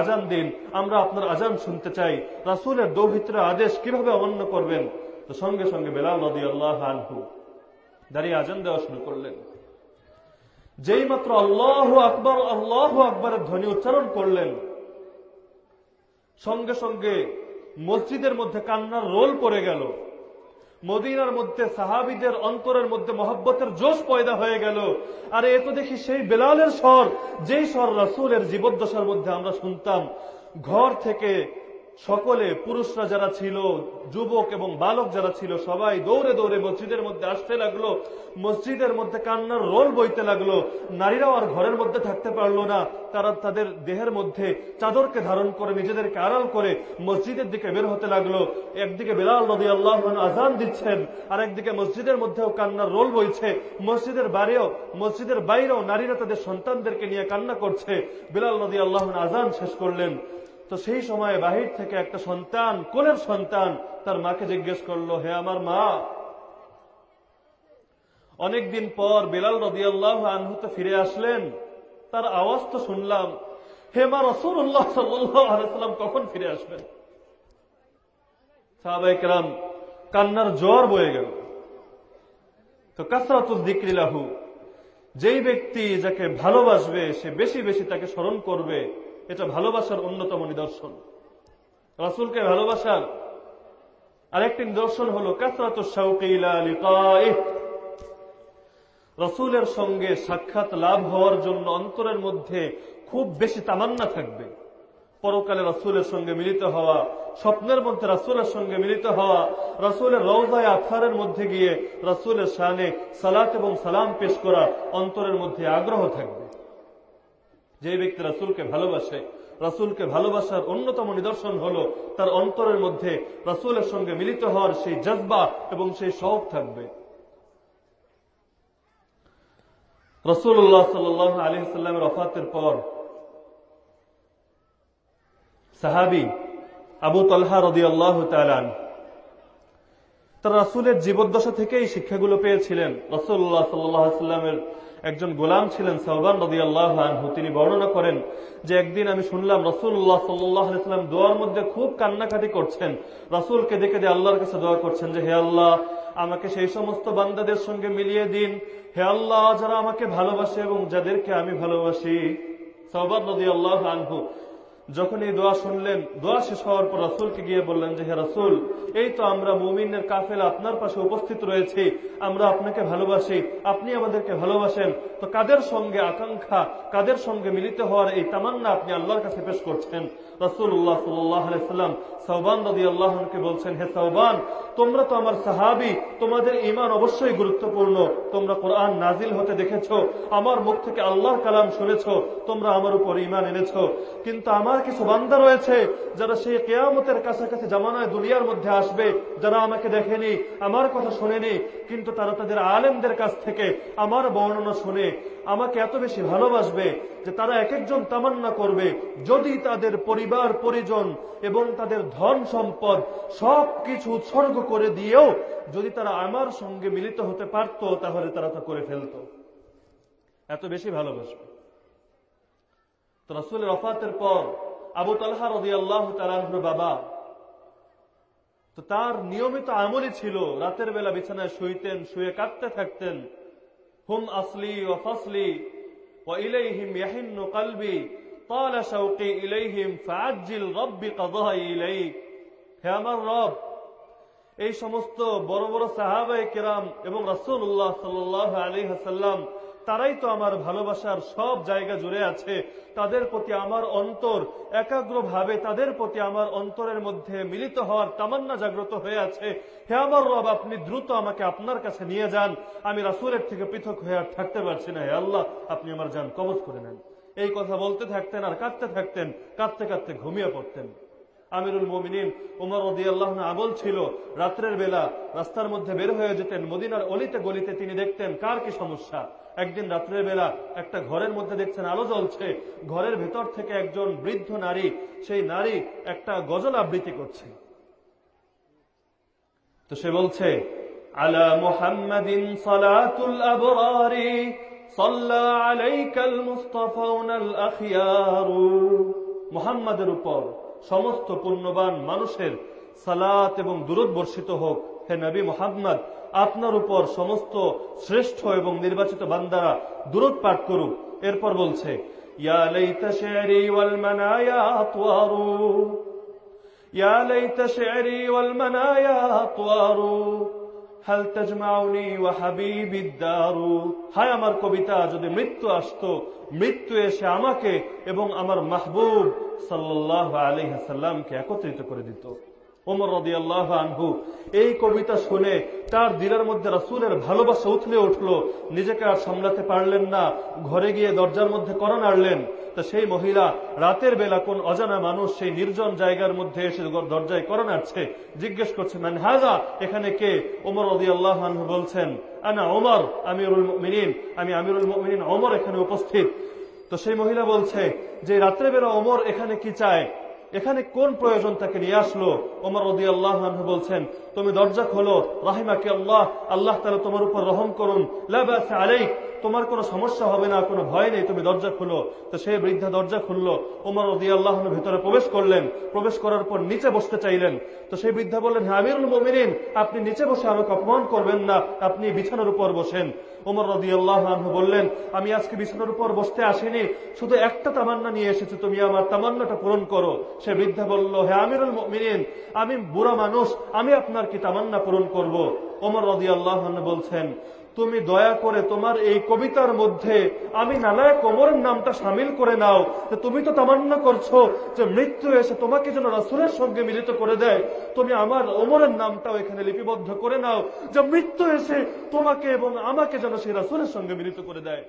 আজান দিন, আমরা আপনার আজান শুনতে চাই। রাসূলের দৌহিত্রের আদেশ কীভাবে অমান্য করবেন? তো সঙ্গে সঙ্গে বেলাল রাদিয়াল্লাহু আনহু দাঁড়িয়ে আজান দেওয়া শুরু করলেন। যেই মাত্র আল্লাহ আকবর, আল্লাহ আকবরের ধ্বনি উচ্চারণ করলেন, সঙ্গে সঙ্গে মসজিদের মধ্যে কান্নার রোল পড়ে গেল। মদিনার মধ্যে সাহাবিদের অন্তরের মধ্যে মহব্বতের জোশ পয়দা হয়ে গেল। আর এ তো দেখি সেই বেলালের স্বর, যেই স্বর রাসুলের জীবদ্দশার মধ্যে আমরা শুনতাম। ঘর থেকে সকলে পুরুষরা যারা ছিল, যুবক এবং বালক যারা ছিল, সবাই দৌড়ে দৌড়ে মসজিদের মধ্যে আসতে লাগল। মসজিদের মধ্যে কান্নার রোল বইতে লাগল। নারীরাও আর ঘরের মধ্যে থাকতে পারল না। তারা তাদের দেহের মধ্যে চাদরকে ধারণ করে নিজেদেরকে আড়াল করে মসজিদের দিকে বের হতে লাগল। একদিকে বেলাল নদী আল্লাহ আজান দিচ্ছেন আর একদিকে মসজিদের মধ্যেও কান্নার রোল বইছে। মসজিদের বাইরেও মসজিদের বাইরেও নারীরা তাদের সন্তানদেরকে নিয়ে কান্না করছে। বেলাল নদী আল্লাহ আজান শেষ করলেন। তো সেই সময় বাহির থেকে একটা সন্তান, কোলের সন্তান তার মাকে জিজ্ঞেস করল, হে আমার মা? অনেকদিন পর বিলাল রদিয়াল্লাহ আনহু ফিরে আসলেন, তার আওয়াজ তো শুনলাম, হে মা রসুল্লাহ সাল্লাম কখন ফিরে আসবেন? সাহাবাইকরাম কান্নার জ্বর বয়ে গেল। তো কাসরাতুল দিক্রিলাহু যেই ব্যক্তি যাকে ভালোবাসবে, সে বেশি বেশি তাকে স্মরণ করবে এটা ভালোবাসার অন্যতম নিদর্শন। রাসুলকে ভালোবাসার আরেকটি নিদর্শন হল, কাসরাত রসুলের সঙ্গে সাক্ষাৎ লাভ হওয়ার জন্য অন্তরের মধ্যে খুব বেশি তামান্না থাকবে। পরকালে রসুলের সঙ্গে মিলিত হওয়া, স্বপ্নের মধ্যে রাসুলের সঙ্গে মিলিত হওয়া, রাসুলের রওজায় আথারের মধ্যে গিয়ে রাসুলের শানে সালাত এবং সালাম পেশ করা অন্তরের মধ্যে আগ্রহ থাকবে। যে ব্যক্তি রাসুলকে ভালোবাসে, রাসুলকে ভালোবাসার অন্যতম নিদর্শন হল তার অন্তরের মধ্যে রাসুলের সঙ্গে মিলিত হওয়ার সেই জজবা এবং সেই শখ থাকবে। রসুল্লাহ সাল আলী সাল্লামের অফাতের পর সাহাবি আবু তলহা রদি আল্লাহ তালান তারা রাসুলের জীবদ্দশা থেকেই শিক্ষাগুলো পেয়েছিলেন। রসুল্লাহ সাল্লামের একজন গোলাম ছিলেন সালবান রদি আল্লাহ তিনি বর্ণনা করেন যে একদিন আমি শুনলাম রসুল্লাহ সাল্লাম দোয়ার মধ্যে খুব কান্নাকাটি করছেন। রাসুলকে দেখে দিয়ে আল্লাহর কাছে দোয়া করছেন যে, হে আল্লাহ, আমাকে সেই সমস্ত বান্দাদের সঙ্গে মিলিয়ে দিন। হে আল্লাহ, যারা আমাকে ভালোবাসে এবং যাদেরকে আমি ভালোবাসি। সাহবান রদি আল্লাহ আনহু যখন এই দোয়া শুনলেন, দোয়া শেষ হওয়ার পর রাসুলকে গিয়ে বললেন যে, হে রাসুল, এই তো আমরা মুমিনের কাফেল আপনার পাশে উপস্থিত রয়েছি, আমরা আপনাকে ভালোবাসি, আপনি আমাদেরকে ভালোবাসেন। তো কাদের সঙ্গে আকাঙ্ক্ষা, কাদের সঙ্গে মিলিত হওয়ার এই তামান্না আপনি আল্লাহর কাছে পেশ করছেন? রাসুল্লাহ সাল্লাম সৌবান দাদি আল্লাহকে বলছেন, হে সৌবান তোমরা তো আমার সাহাবি, তোমাদের ইমান অবশ্যই গুরুত্বপূর্ণ। তোমরা কোরআন নাজিল হতে দেখেছ, আমার মুখ থেকে আল্লাহর কালাম শুনেছ, তোমরা আমার উপর ইমান এনেছ। কিন্তু আমার কিছু বান্দা রয়েছে, যারা সেই কেয়ামতের কাছাকাছি জামানায় দুনিয়ার মধ্যে আসবে, যারা আমাকে দেখেনি, আমার কথা শোনেনি, কিন্তু তারা তাদের আলেমদের কাছ থেকে আমার বর্ণনা শুনে আমাকে এত বেশি ভালোবাসবে যে তারা এক একজন তামান্না করবে। যদি তাদের পরিবার, পরিজন এবং তাদের ধন সম্পদ সব কিছু উৎসর্গ করে দিয়েও যদি তারা আমার সঙ্গে মিলিত হতে পারত, তাহলে তারা তা করে ফেলত। এত বেশি ভালোবাসবে। রাসুলের অফাতের পর আবু তালহা রদি আল্লাহ তালাহুর বাবা, তো তার নিয়মিত আমলই ছিল রাতের বেলা বিছানায় শুইতেন, শুয়ে কাঁদতে থাকতেন। হুম আসলি ও ফসলি ও ইলাইহিম ইয়াহিন্ন কালবি طال شوقي إليهم فعجل رب قضاء إليك হে আমার রব এই সমস্ত বড় বড় সাহাবাই কেরাম এবং রাসুল্লাহ সাল্লাহ আলী হাসাল্লাম তারাই তো আমার ভালোবাসার সব জায়গা জুড়ে আছে তাদের প্রতি আমার অন্তর একাগ্রভাবে তাদের প্রতি আমার অন্তরের মধ্যে মিলিত হওয়ার তামান্না জাগ্রত হয়ে আছে হে আমার রব আপনি দ্রুত আমাকে আপনার কাছে নিয়ে যান আমি রাসুলের থেকে পৃথক হয়ে আর থাকতে পারছি না হে আল্লাহ আপনি আমার যান কবজ করে নেন এই কথা বলতে থাকতেন আর কাঁদতে থাকতেন, কাঁদতে কাঁদতে ঘুমিয়ে পড়তেন। আমিরুল মোমিনিন উমর রদি আল্লাহ আবল ছিল। রাত্রের বেলা রাস্তার মধ্যে বের হয়ে যেতেন, মদিনার অলিতে গলিতে তিনি দেখতেন, কার কি সমস্যা? একদিন রাত্রের বেলা একটা ঘরের মধ্যে দেখছেন আলো জ্বলছে। ঘরের ভেতর থেকে একজন বৃদ্ধ নারী, সেই নারী একটা গজল আবৃত্তি করছে। তো সে বলছে, আলা মুহাম্মাদিন সালাতুল আবরারি صلى عليك المصطفون الأخيار মুহাম্মাদের উপর সমস্ত পুণ্যবান মানুষের সালাত এবং দূরত বর্ষিত হোক হে নবী মোহাম্মদ আপনার উপর সমস্ত শ্রেষ্ঠ এবং নির্বাচিত বান্দারা দূরত পাঠ করুক এরপর বলছে ইয়া লাইতা শেরি ওয়াল মানায়া আতওয়ারু ইয়া লাইতা শেরি ওয়াল মানায়া আতওয়ারু হাল তাজমাউনি ওয়া হাবিবিদ্দারু হায় আমার কবিতা, যদি মৃত্যু আসতো, মৃত্যু এসে আমাকে এবং আমার মাহবুব সাল্লাহ আলহাসাল্লামকে একত্রিত করে দিত। ওমর আল্লাহ আনহু এই কবিতা শুনে তার দিলের মধ্যে রাসুলের ভালোবাসা উঠলে উঠল। নিজেকে আর সামলাতে পারলেন না। ঘরে গিয়ে দরজার মধ্যে করণ আনলেন। তা সেই মহিলা রাতের বেলা কোন অজানা মানুষ সেই নির্জন জায়গার মধ্যে এসে দরজায় করণ আসছে জিজ্ঞেস করছে ম্যান হাজা এখানে কে? ওমর রদি আল্লাহ আনহু বলছেন, আনা ওমর, আমিরুল মিনিন আমি আমিরুল মিনিন ওমর এখানে উপস্থিত। তো সেই মহিলা বলছে, যে রাত্রে বেলা ওমর এখানে কি চায়? এখানে কোন প্রয়োজন তাকে নিয়ে আসলো? ওমর রদি আল্লাহ বলছেন তুমি দরজা খোলো, রাহিমাকে আল্লাহ আল্লাহ তালা তোমার উপর রহম করুন। আলাইক, তোমার কোনো সমস্যা হবে না, কোনো ভয় নেই, তুমি দরজা খুলো। তো সে বৃদ্ধা দরজা খুললো ওমর রদি আল্লাহ ভিতরে প্রবেশ করলেন। প্রবেশ করার পর নিচে বসতে চাইলেন। তো সেই বৃদ্ধা বললেন হ্যাঁ আমিরুল মমিনিন, আপনি নিচে বসে আমাকে অপমান করবেন না, আপনি বিছানার উপর বসেন। ওমর রদি আল্লাহ বললেন, আমি আজকে বিছানার উপর বসতে আসিনি, শুধু একটা তামান্না নিয়ে এসেছি, তুমি আমার তামান্নাটা পূরণ করো। সে বৃদ্ধা বলল হ্যাঁ আমিরুল মিনিন আমি বুড়া মানুষ, আমি আপনার কি তামান্না পূরণ করব? ওমর রদি আল্লাহ বলছেন, তুমি দয়া করে তোমার এই কবিতার মধ্যে আমি নালায়ক কোমরের নামটা সামিল করে নাও। তুমি তো তামান্না করছ, যে মৃত্যু এসে তোমাকে যেন রাসুলের সঙ্গে মিলিত করে দেয়। তুমি আমার ওমরের নামটাও এখানে লিপিবদ্ধ করে নাও। যে মৃত্যু এসে তোমাকে এবং আমাকে যেন সেই রাসুলের সঙ্গে মিলিত করে দেয়।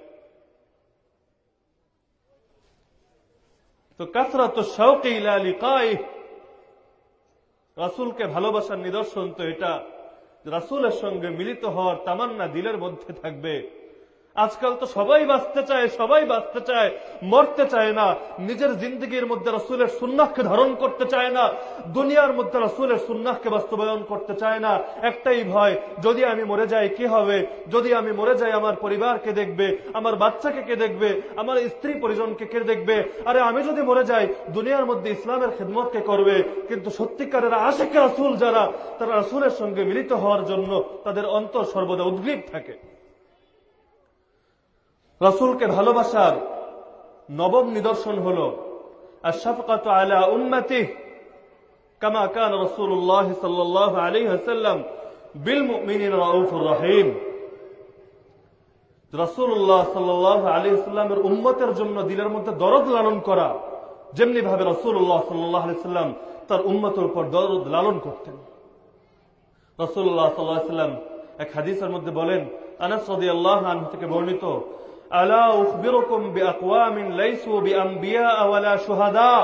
তো কাসরা তো শৌকে ইলালি কাই রাসুলকে ভালোবাসার নিদর্শন তো এটা। রাসুলের সঙ্গে মিলিত হওয়ার তামান্না দিলের মধ্যে থাকবে। আজকাল তো সবাই বাঁচতে চায়, সবাই বাঁচতে চায়, মরতে চায় না। নিজের জিন্দগির মধ্যে রসুলের সুন্নাহকে ধারণ করতে চায় না। দুনিয়ার মধ্যে রসুলের সুন্নাহকে বাস্তবায়ন করতে চায় না। একটাই ভয়, যদি আমি মরে যাই, কি হবে? যদি আমি মরে যাই, আমার পরিবারকে দেখবে? আমার বাচ্চাকে কে দেখবে? আমার স্ত্রী পরিজনকে কে দেখবে? আরে, আমি যদি মরে যাই, দুনিয়ার মধ্যে ইসলামের খেদমত কে করবে? কিন্তু সত্যিকারের আশেখ রাসুল যারা, তারা রাসুলের সঙ্গে মিলিত হওয়ার জন্য তাদের অন্তর সর্বদা উদ্গ্রীব থাকে। রসুলকে ভালোবাসার নবম নিদর্শন হল আলা রসুল্লাহ সাল্লাহ আলী হাসাল্লাম জন্য দিলের মধ্যে দরদ লালন করা যেমনি ভাবে রসুল্লাহ তার উম্মতের উপর দরদ লালন করতেন। রসুল্লাহ সাল্লাহ এক হাদিসের মধ্যে বলেন, আনাস আল্লাহ থেকে বর্ণিত আলা উখবিরকুম বিআকওয়ামিন লাইসু বিআনবিয়া ওয়ালা শুহাদা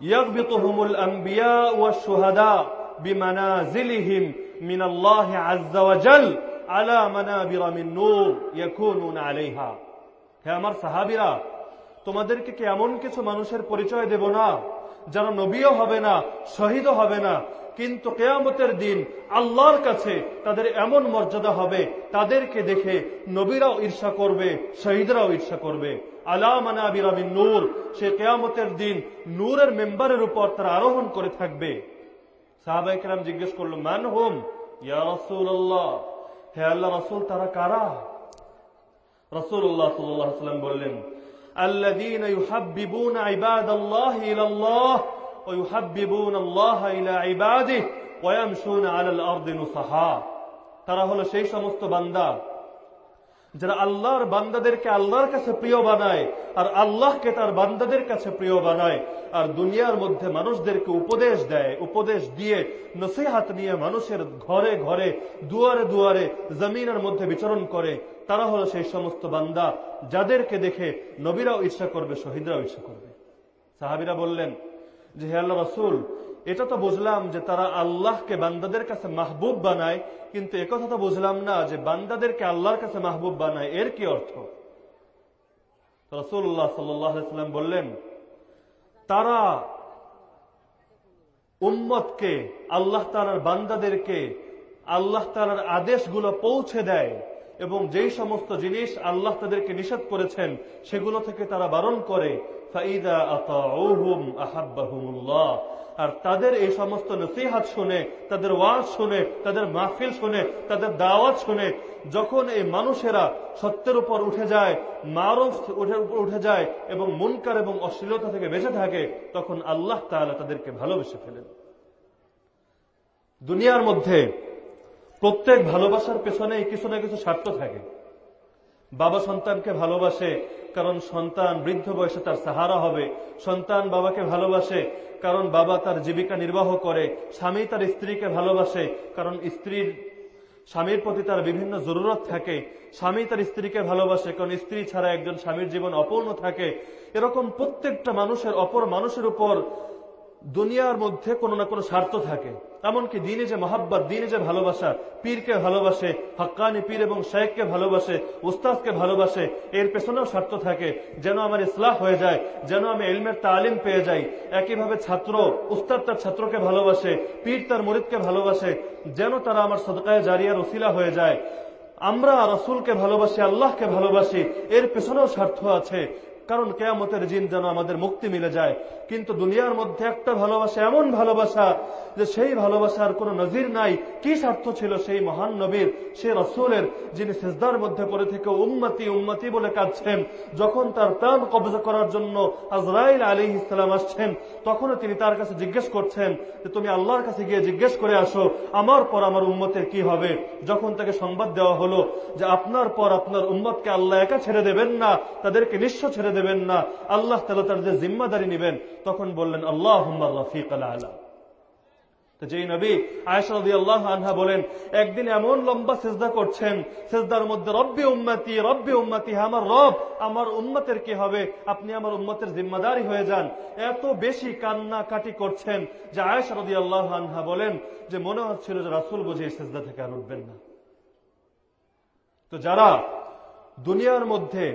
يغبطهم الأنبياء والشهداء بمنازلهم من الله عز وجل على منابر من نور يكونون عليها হে আমার সাহাবিরা তোমাদেরকে কি এমন কিছু মানুষের পরিচয় দেব না যারা নবীও হবে না শহীদও হবে না কিন্তু কেয়ামতের দিন আল্লাহর কাছে তাদের এমন মর্যাদা হবে, তাদেরকে দেখে নবীরাও ঈর্ষা করবে, শহীদরাও ঈর্ষা করবে। আলা মানাবিরাবিন নূর, সে কেয়ামতের দিন নূরের মেম্বারের উপর তারা আরোহণ করে থাকবে। সাহাবাইকরাম জিজ্ঞেস করল, মান হোম? ইয়া রসুল্লাহ হে আল্লাহ, রসুল তারা কারা? রসুল্লাহ বললেন আল্লাহ يحببون عباد الله إلى الله ويحببون الله إلى عباده ويمشون على الأرض نصحا তারা হলো সেই সমস্ত বান্দা যারা আল্লাহর বান্দাদেরকে আল্লাহর কাছে প্রিয় বানায় আর আল্লাহকে তার বান্দাদের কাছে প্রিয় বানায় আর দুনিয়ার মধ্যে মানুষদেরকে উপদেশ দেয় উপদেশ দিয়ে নসিহাত নিয়ে মানুষের ঘরে ঘরে দুয়ারে দুয়ারে জমিনের মধ্যে বিচরণ করে তারা হলো সেই সমস্ত বান্দা যাদেরকে দেখে নবীরাও ইচ্ছা করবে শহীদরাও ইচ্ছা করবে সাহাবিরা বললেন যে হে আল্লাহ রসুল, এটা তো বুঝলাম যে তারা আল্লাহকে বান্দাদের কাছে মাহবুব বানায়, কিন্তু একথা তো বুঝলাম না যে বান্দাদেরকে আল্লাহর কাছে মাহবুব বানায়, এর কি অর্থ? রসুল্লাহ সাল্লাম বললেন, তারা উম্মতকে, আল্লাহ তালার বান্দাদেরকে, আল্লাহ তালার আদেশগুলো পৌঁছে দেয় এবং যেই সমস্ত জিনিস আল্লাহ তাদেরকে নিষেধ করেছেন, সেগুলো থেকে তারা বারণ করে আর তাদের এই সমস্ত নসিহাত শুনে, তাদের ওয়াজ শুনে, তাদের মাহফিল শুনে, তাদের দাওয়াত শুনে, যখন এই মানুষেরা সত্যের উপর উঠে যায়, মারফ উঠে উপর উঠে যায় এবং মুনকার এবং অশ্লীলতা থেকে বেঁচে থাকে, তখন আল্লাহ তাহলে তাদেরকে ভালোবেসে ফেলেন। দুনিয়ার মধ্যে প্রত্যেক ভালোবাসার পেছনে কিছু না কিছু স্বার্থ থাকে। বাবা সন্তানকে ভালোবাসে, কারণ সন্তান বৃদ্ধ বয়সে তার সাহারা হবে। সন্তান বাবাকে ভালোবাসে, কারণ বাবা তার জীবিকা নির্বাহ করে। স্বামী তার স্ত্রীকে ভালোবাসে, কারণ স্ত্রীর, স্বামীর প্রতি তার বিভিন্ন জরুরত থাকে। স্বামী তার স্ত্রীকে ভালোবাসে, কারণ স্ত্রী ছাড়া একজন স্বামীর জীবন অপূর্ণ থাকে। এরকম প্রত্যেকটা মানুষের, অপর মানুষের উপর দুনিয়ার মধ্যে কোনো না কোনো স্বার্থ থাকে। এমনকি দিনে যে মহাব্বত, দিনে যে ভালোবাসা, পীরকে ভালোবাসে, হক্কানি পীর এবং শেখকে ভালোবাসে, উস্তাদকে ভালোবাসে, এর পেছনেও স্বার্থ থাকে। যেন আমার ইসলাহ হয়ে যায়, যেন আমি এলমের তালিম পেয়ে যাই। একইভাবে ছাত্র, উস্তাদ তার ছাত্রকে ভালোবাসে, পীর তার মরিদকে ভালোবাসে, যেন তারা আমার সদকায় জারিয়ার ওসিলা হয়ে যায়। আমরা রসুলকে ভালোবাসি, আল্লাহকে ভালোবাসি, এর পেছনেও স্বার্থ আছে। কারণ কেয়ামতের জিন যেন আমাদের মুক্তি মিলে যায়। কিন্তু দুনিয়ার মধ্যে একটা ভালোবাসা, এমন ভালোবাসা যে সেই ভালোবাসার কোন নজির নাই। কি স্বার্থ ছিল সেই মহান নবীর, সে রসুলের, যিনি সেজদার মধ্যে পড়ে থেকে উম্মতি উম্মতি বলে কাঁদছেন। যখন তার প্রাণ কবজা করার জন্য আজরাইল আলী ইসলাম আসছেন, তখনও তিনি তার কাছে জিজ্ঞেস করছেন যে, তুমি আল্লাহর কাছে গিয়ে জিজ্ঞেস করে আসো, আমার পর আমার উম্মতের কি হবে? যখন তাকে সংবাদ দেওয়া হলো যে, আপনার পর আপনার উম্মতকে আল্লাহ একা ছেড়ে দেবেন না, তাদেরকে নিঃস্ব ছেড়ে দেবেন না, আল্লাহ তালা তার যে জিম্মাদারি নেবেন, তখন বললেন আল্লাহ রফিক যেই নবী আয়সাদি আল্লাহ আনহা বলেন, একদিন এমন লম্বা সেজদা করছেন, সেজদার মধ্যে উম্মাতি উম্মাতি আমার রব, আমার উম্মতের কি হবে? আপনি আমার উম্মতের জিম্মাদারি হয়ে যান। এত বেশি কান্না কাটি করছেন যে আয়সারদি আল্লাহ আনহা বলেন যে, মনে হচ্ছিল যে রাসুল বুঝে সেজদা থেকে আর উঠবেন না। তো যারা দুনিয়ার মধ্যে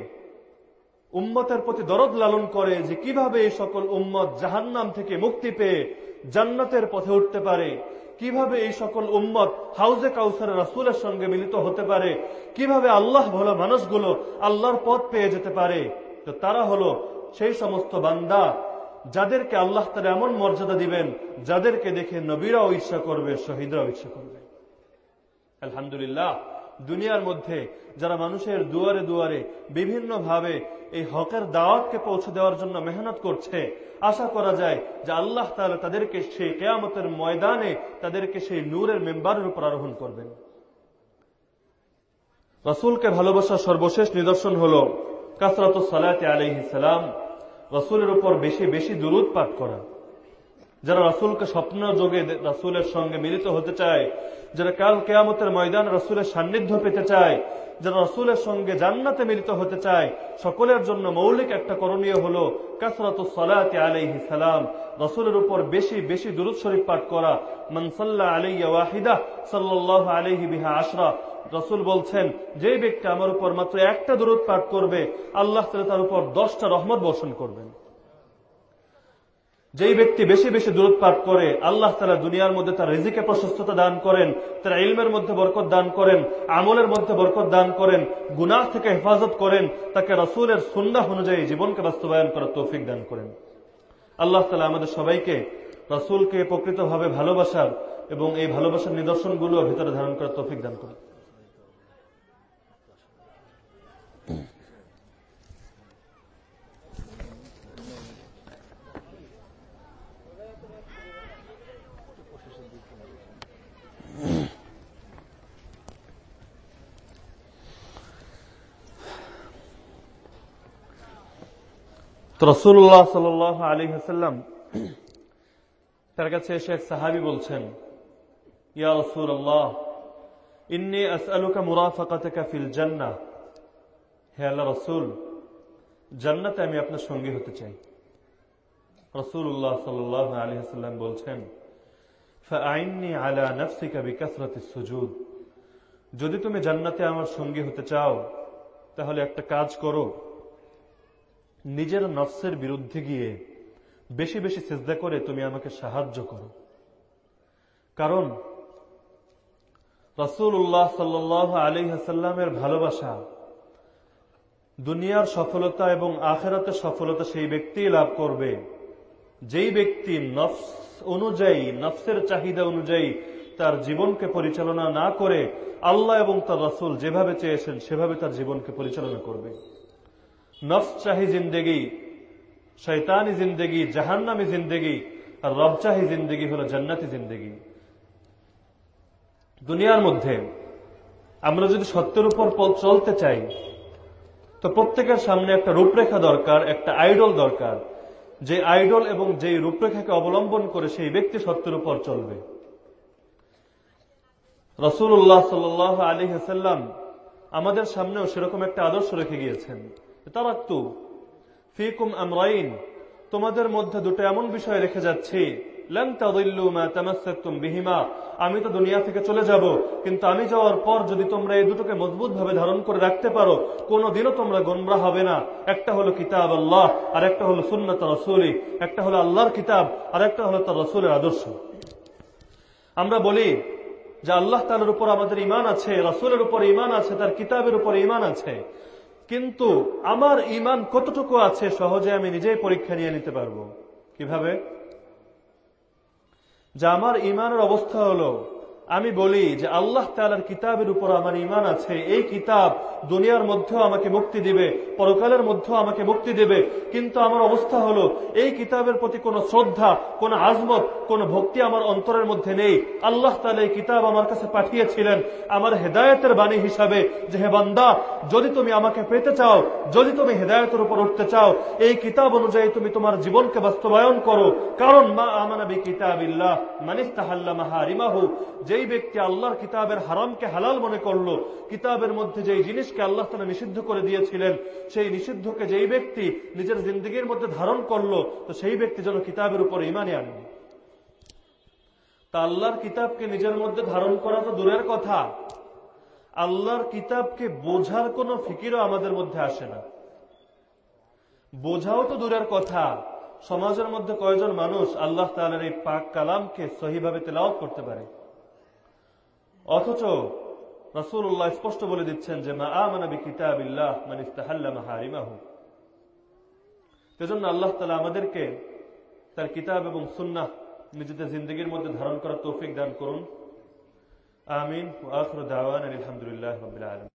উম্মতের প্রতি দরদ লালন করে যে কীভাবে এই সকল উম্মত জাহান্নাম থেকে মুক্তি পেয়ে জান্নাতের পথে উঠতে পারে, কীভাবে এই সকল উম্মত হাউজে কাউসার রাসুলের সঙ্গে মিলিত হতে পারে, কীভাবে আল্লাহ ভালো মানুষগুলো আল্লাহর পথ পেয়ে যেতে পারে। তো তারা হলো সেই সমস্ত বান্দা যাদেরকে আল্লাহ তারা এমন মর্যাদা দিবেন, যাদেরকে দেখে নবীরাও ইচ্ছা করবে, শহীদরাও ইচ্ছা করবে। আলহামদুলিল্লাহ, দুনিয়ার মধ্যে যারা মানুষের দুয়ারে দুয়ারে বিভিন্নভাবে এই হকের দাওয়াতকে পৌঁছে দেওয়ার জন্য মেহনত করছে। আশা করা যায় যে আল্লাহ তাহলে তাদেরকে সেই কেয়ামতের ময়দানে তাদেরকে সেই নূরের মেম্বারের উপর আরোহণ করবেন। রসুলকে ভালোবাসার সর্বশেষ নিদর্শন হল কাসরাত সালাতে আলহিসাম রসুলের উপর বেশি বেশি দুরুদ পাঠ করা। যারা রসুলকে স্বপ্ন যোগে রসুলের সঙ্গে মিলিত হতে চায়, যারা কাল কেয়ামতের ময়দান রসুলের সান্নিধ্য পেতে চায় যারা রসুলের সঙ্গে জান্নাতে মিলিত হতে চায়, সকলের জন্য মৌলিক একটা করণীয় হল কাসরাত সালাতে আলাইহি সালাম, রসুলের উপর বেশি বেশি দুরুদ শরীফ পাঠ করা। মনসাল্লা আলাইয়া ওয়াহিদা সাল্লাহ আলাইহি বিহা আশরা। রসুল বলছেন যে ব্যক্তি আমার উপর মাত্র একটা দূরত পাঠ করবে, আল্লাহ তার উপর দশটা রহমত বর্ষণ করবেন। যেই ব্যক্তি বেশি বেশি দূরত করে, আল্লাহ তালা দুনিয়ার মধ্যে তার রিজিকে প্রশস্ততা দান করেন, তার ইলমের মধ্যে বরকত দান করেন, আমলের মধ্যে বরকত দান করেন, গুনাহ থেকে হেফাজত করেন, তাকে রসুলের সুন্নাহ অনুযায়ী জীবনকে বাস্তবায়ন করার তৌফিক দান করেন। আল্লাহ তালা আমাদের সবাইকে রসুলকে প্রকৃতভাবে ভালোবাসার এবং এই ভালোবাসার নিদর্শনগুলো ভিতরে ধারণ করার তৌফিক দান করেন। রসুল্লাহ সাল আলী হাসাল্লাম তার কাছে এসে এক সাহাবি বলছেন আল্লাহ ইন্নি রসুল, জান্নাতে আমি আপনার সঙ্গী হতে চাই। রসুল্লাহ সাল্লাহ হাসাল্লাম বলছেন আলা যদি তুমি জান্নাতে আমার সঙ্গী হতে চাও, তাহলে একটা কাজ করো। নিজের নফসের বিরুদ্ধে গিয়ে বেশি বেশি চেষ্টা করে তুমি আমাকে সাহায্য করো। কারণ রসুল্লাহ সাল্লাহ আলী হাসাল্লামের ভালোবাসা দুনিয়ার সফলতা এবং আখেরাতের সফলতা সেই ব্যক্তি লাভ করবে। যেই ব্যক্তি নফস অনুযায়ী, নফসের চাহিদা অনুযায়ী তার জীবনকে পরিচালনা না করে আল্লাহ এবং তার রসুল যেভাবে চেয়েছেন, সেভাবে তার জীবনকে পরিচালনা করবে। নফস চাহি জিন্দেগি শৈতানি জিন্দেগি, জাহান্নামি জিন্দেগি, আর রবচাহি জিন্দেগি হলো জান্নাতি জিন্দেগি। দুনিয়ার মধ্যে আমরা যদি সত্যের উপর চলতে চাই, তো প্রত্যেকের সামনে একটা রূপরেখা দরকার, একটা আইডল দরকার। যে আইডল এবং যে রূপরেখাকে অবলম্বন করে সেই ব্যক্তি সত্যের উপর চলবে। রসুল্লাহ সাল আলী হাসাল্লাম আমাদের সামনেও সেরকম একটা আদর্শ রেখে গিয়েছেন। তারাক্তু ফিকুম আমরাইন। তোমাদের মধ্যে দুটো এমন বিষয় রেখে যাচ্ছি। বিহিমা। আমি তো দুনিয়া থেকে চলে যাব, কিন্তু আমি যাওয়ার পর যদি তোমরা এই দুটোকে মজবুত ভাবে ধারণ করে রাখতে পারো, কোনোদিনও তোমরা গনরা হবে না। একটা হলো কিতাব আল্লাহ, আর একটা হলো সুন্নত রসুলি। একটা হলো আল্লাহর কিতাব, আর একটা হলো তার রসুলের আদর্শ। আমরা বলি যে আল্লাহ তালের উপর আমাদের ইমান আছে, রসুলের উপর ইমান আছে, তার কিতাবের উপর ইমান আছে। কিন্তু আমার ইমান কতটুকু আছে সহজে আমি নিজেই পরীক্ষা নিয়ে নিতে পারব। কীভাবে? যে আমার ইমানের অবস্থা হলো আমি বলি যে আল্লাহ তালার কিতাবের উপর আমার ইমান আছে। এই কিতাব দুনিয়ার মধ্যেও আমাকে মুক্তি দিবে, পরকালের মধ্যেও আমাকে মুক্তি দেবে। কিন্তু আমার অবস্থা হলো, এই কিতাবের প্রতি কোনো শ্রদ্ধা, কোন আজমত, কোন ভক্তি আমার অন্তরের মধ্যে নেই। আল্লাহ তালা এই কিতাব আমার কাছে পাঠিয়েছিলেন আমার হেদায়তের বাণী হিসাবে যে, হে বান্দা, যদি তুমি আমাকে পেতে চাও, যদি তুমি হেদায়তের উপর উঠতে চাও, এই কিতাব অনুযায়ী তুমি তোমার জীবনকে বাস্তবায়ন করো। কারণ মা আমানাবি কিতাব ইল্লাহ মানিস্তাহাল্লা মাহারিমাহু যেই ব্যক্তি আল্লাহর কিতাবের হারামকে হালাল মনে করল, কিতাবের মধ্যে যেই জিনিসকে আল্লাহ তালা নিষিদ্ধ করে দিয়েছিলেন, সেই নিষিদ্ধকে যেই ব্যক্তি নিজের জিন্দগির মধ্যে ধারণ করল, তো সেই ব্যক্তি যেন কিতাবের উপর ইমানে আনবে তা আল্লাহর কিতাবকে নিজের মধ্যে ধারণ করা তো দূরের কথা। আল্লাহর কিতাবকে বোঝার কোনো ফিকিরও আমাদের মধ্যে আসে না। বোঝাও তো দূরের কথা। সমাজের মধ্যে কয়জন মানুষ আল্লাহ তালের এই পাক কালামকে সহিভাবে তেলাওয়াত করতে পারে? অথচ রাসুল্লাহ স্পষ্ট বলে দিচ্ছেন যে, মা আমানবি কিতাবিল্লাহ মানে ইস্তাহাল্লা মাহারিমাহু। সেজন্য আল্লাহ তালা আমাদেরকে তার কিতাব এবং সুন্নাহ নিজেদের জিন্দগির মধ্যে ধারণ করার তৌফিক দান করুন। আমিন। আখর দাওয়ান আলহামদুলিল্লাহ রবিল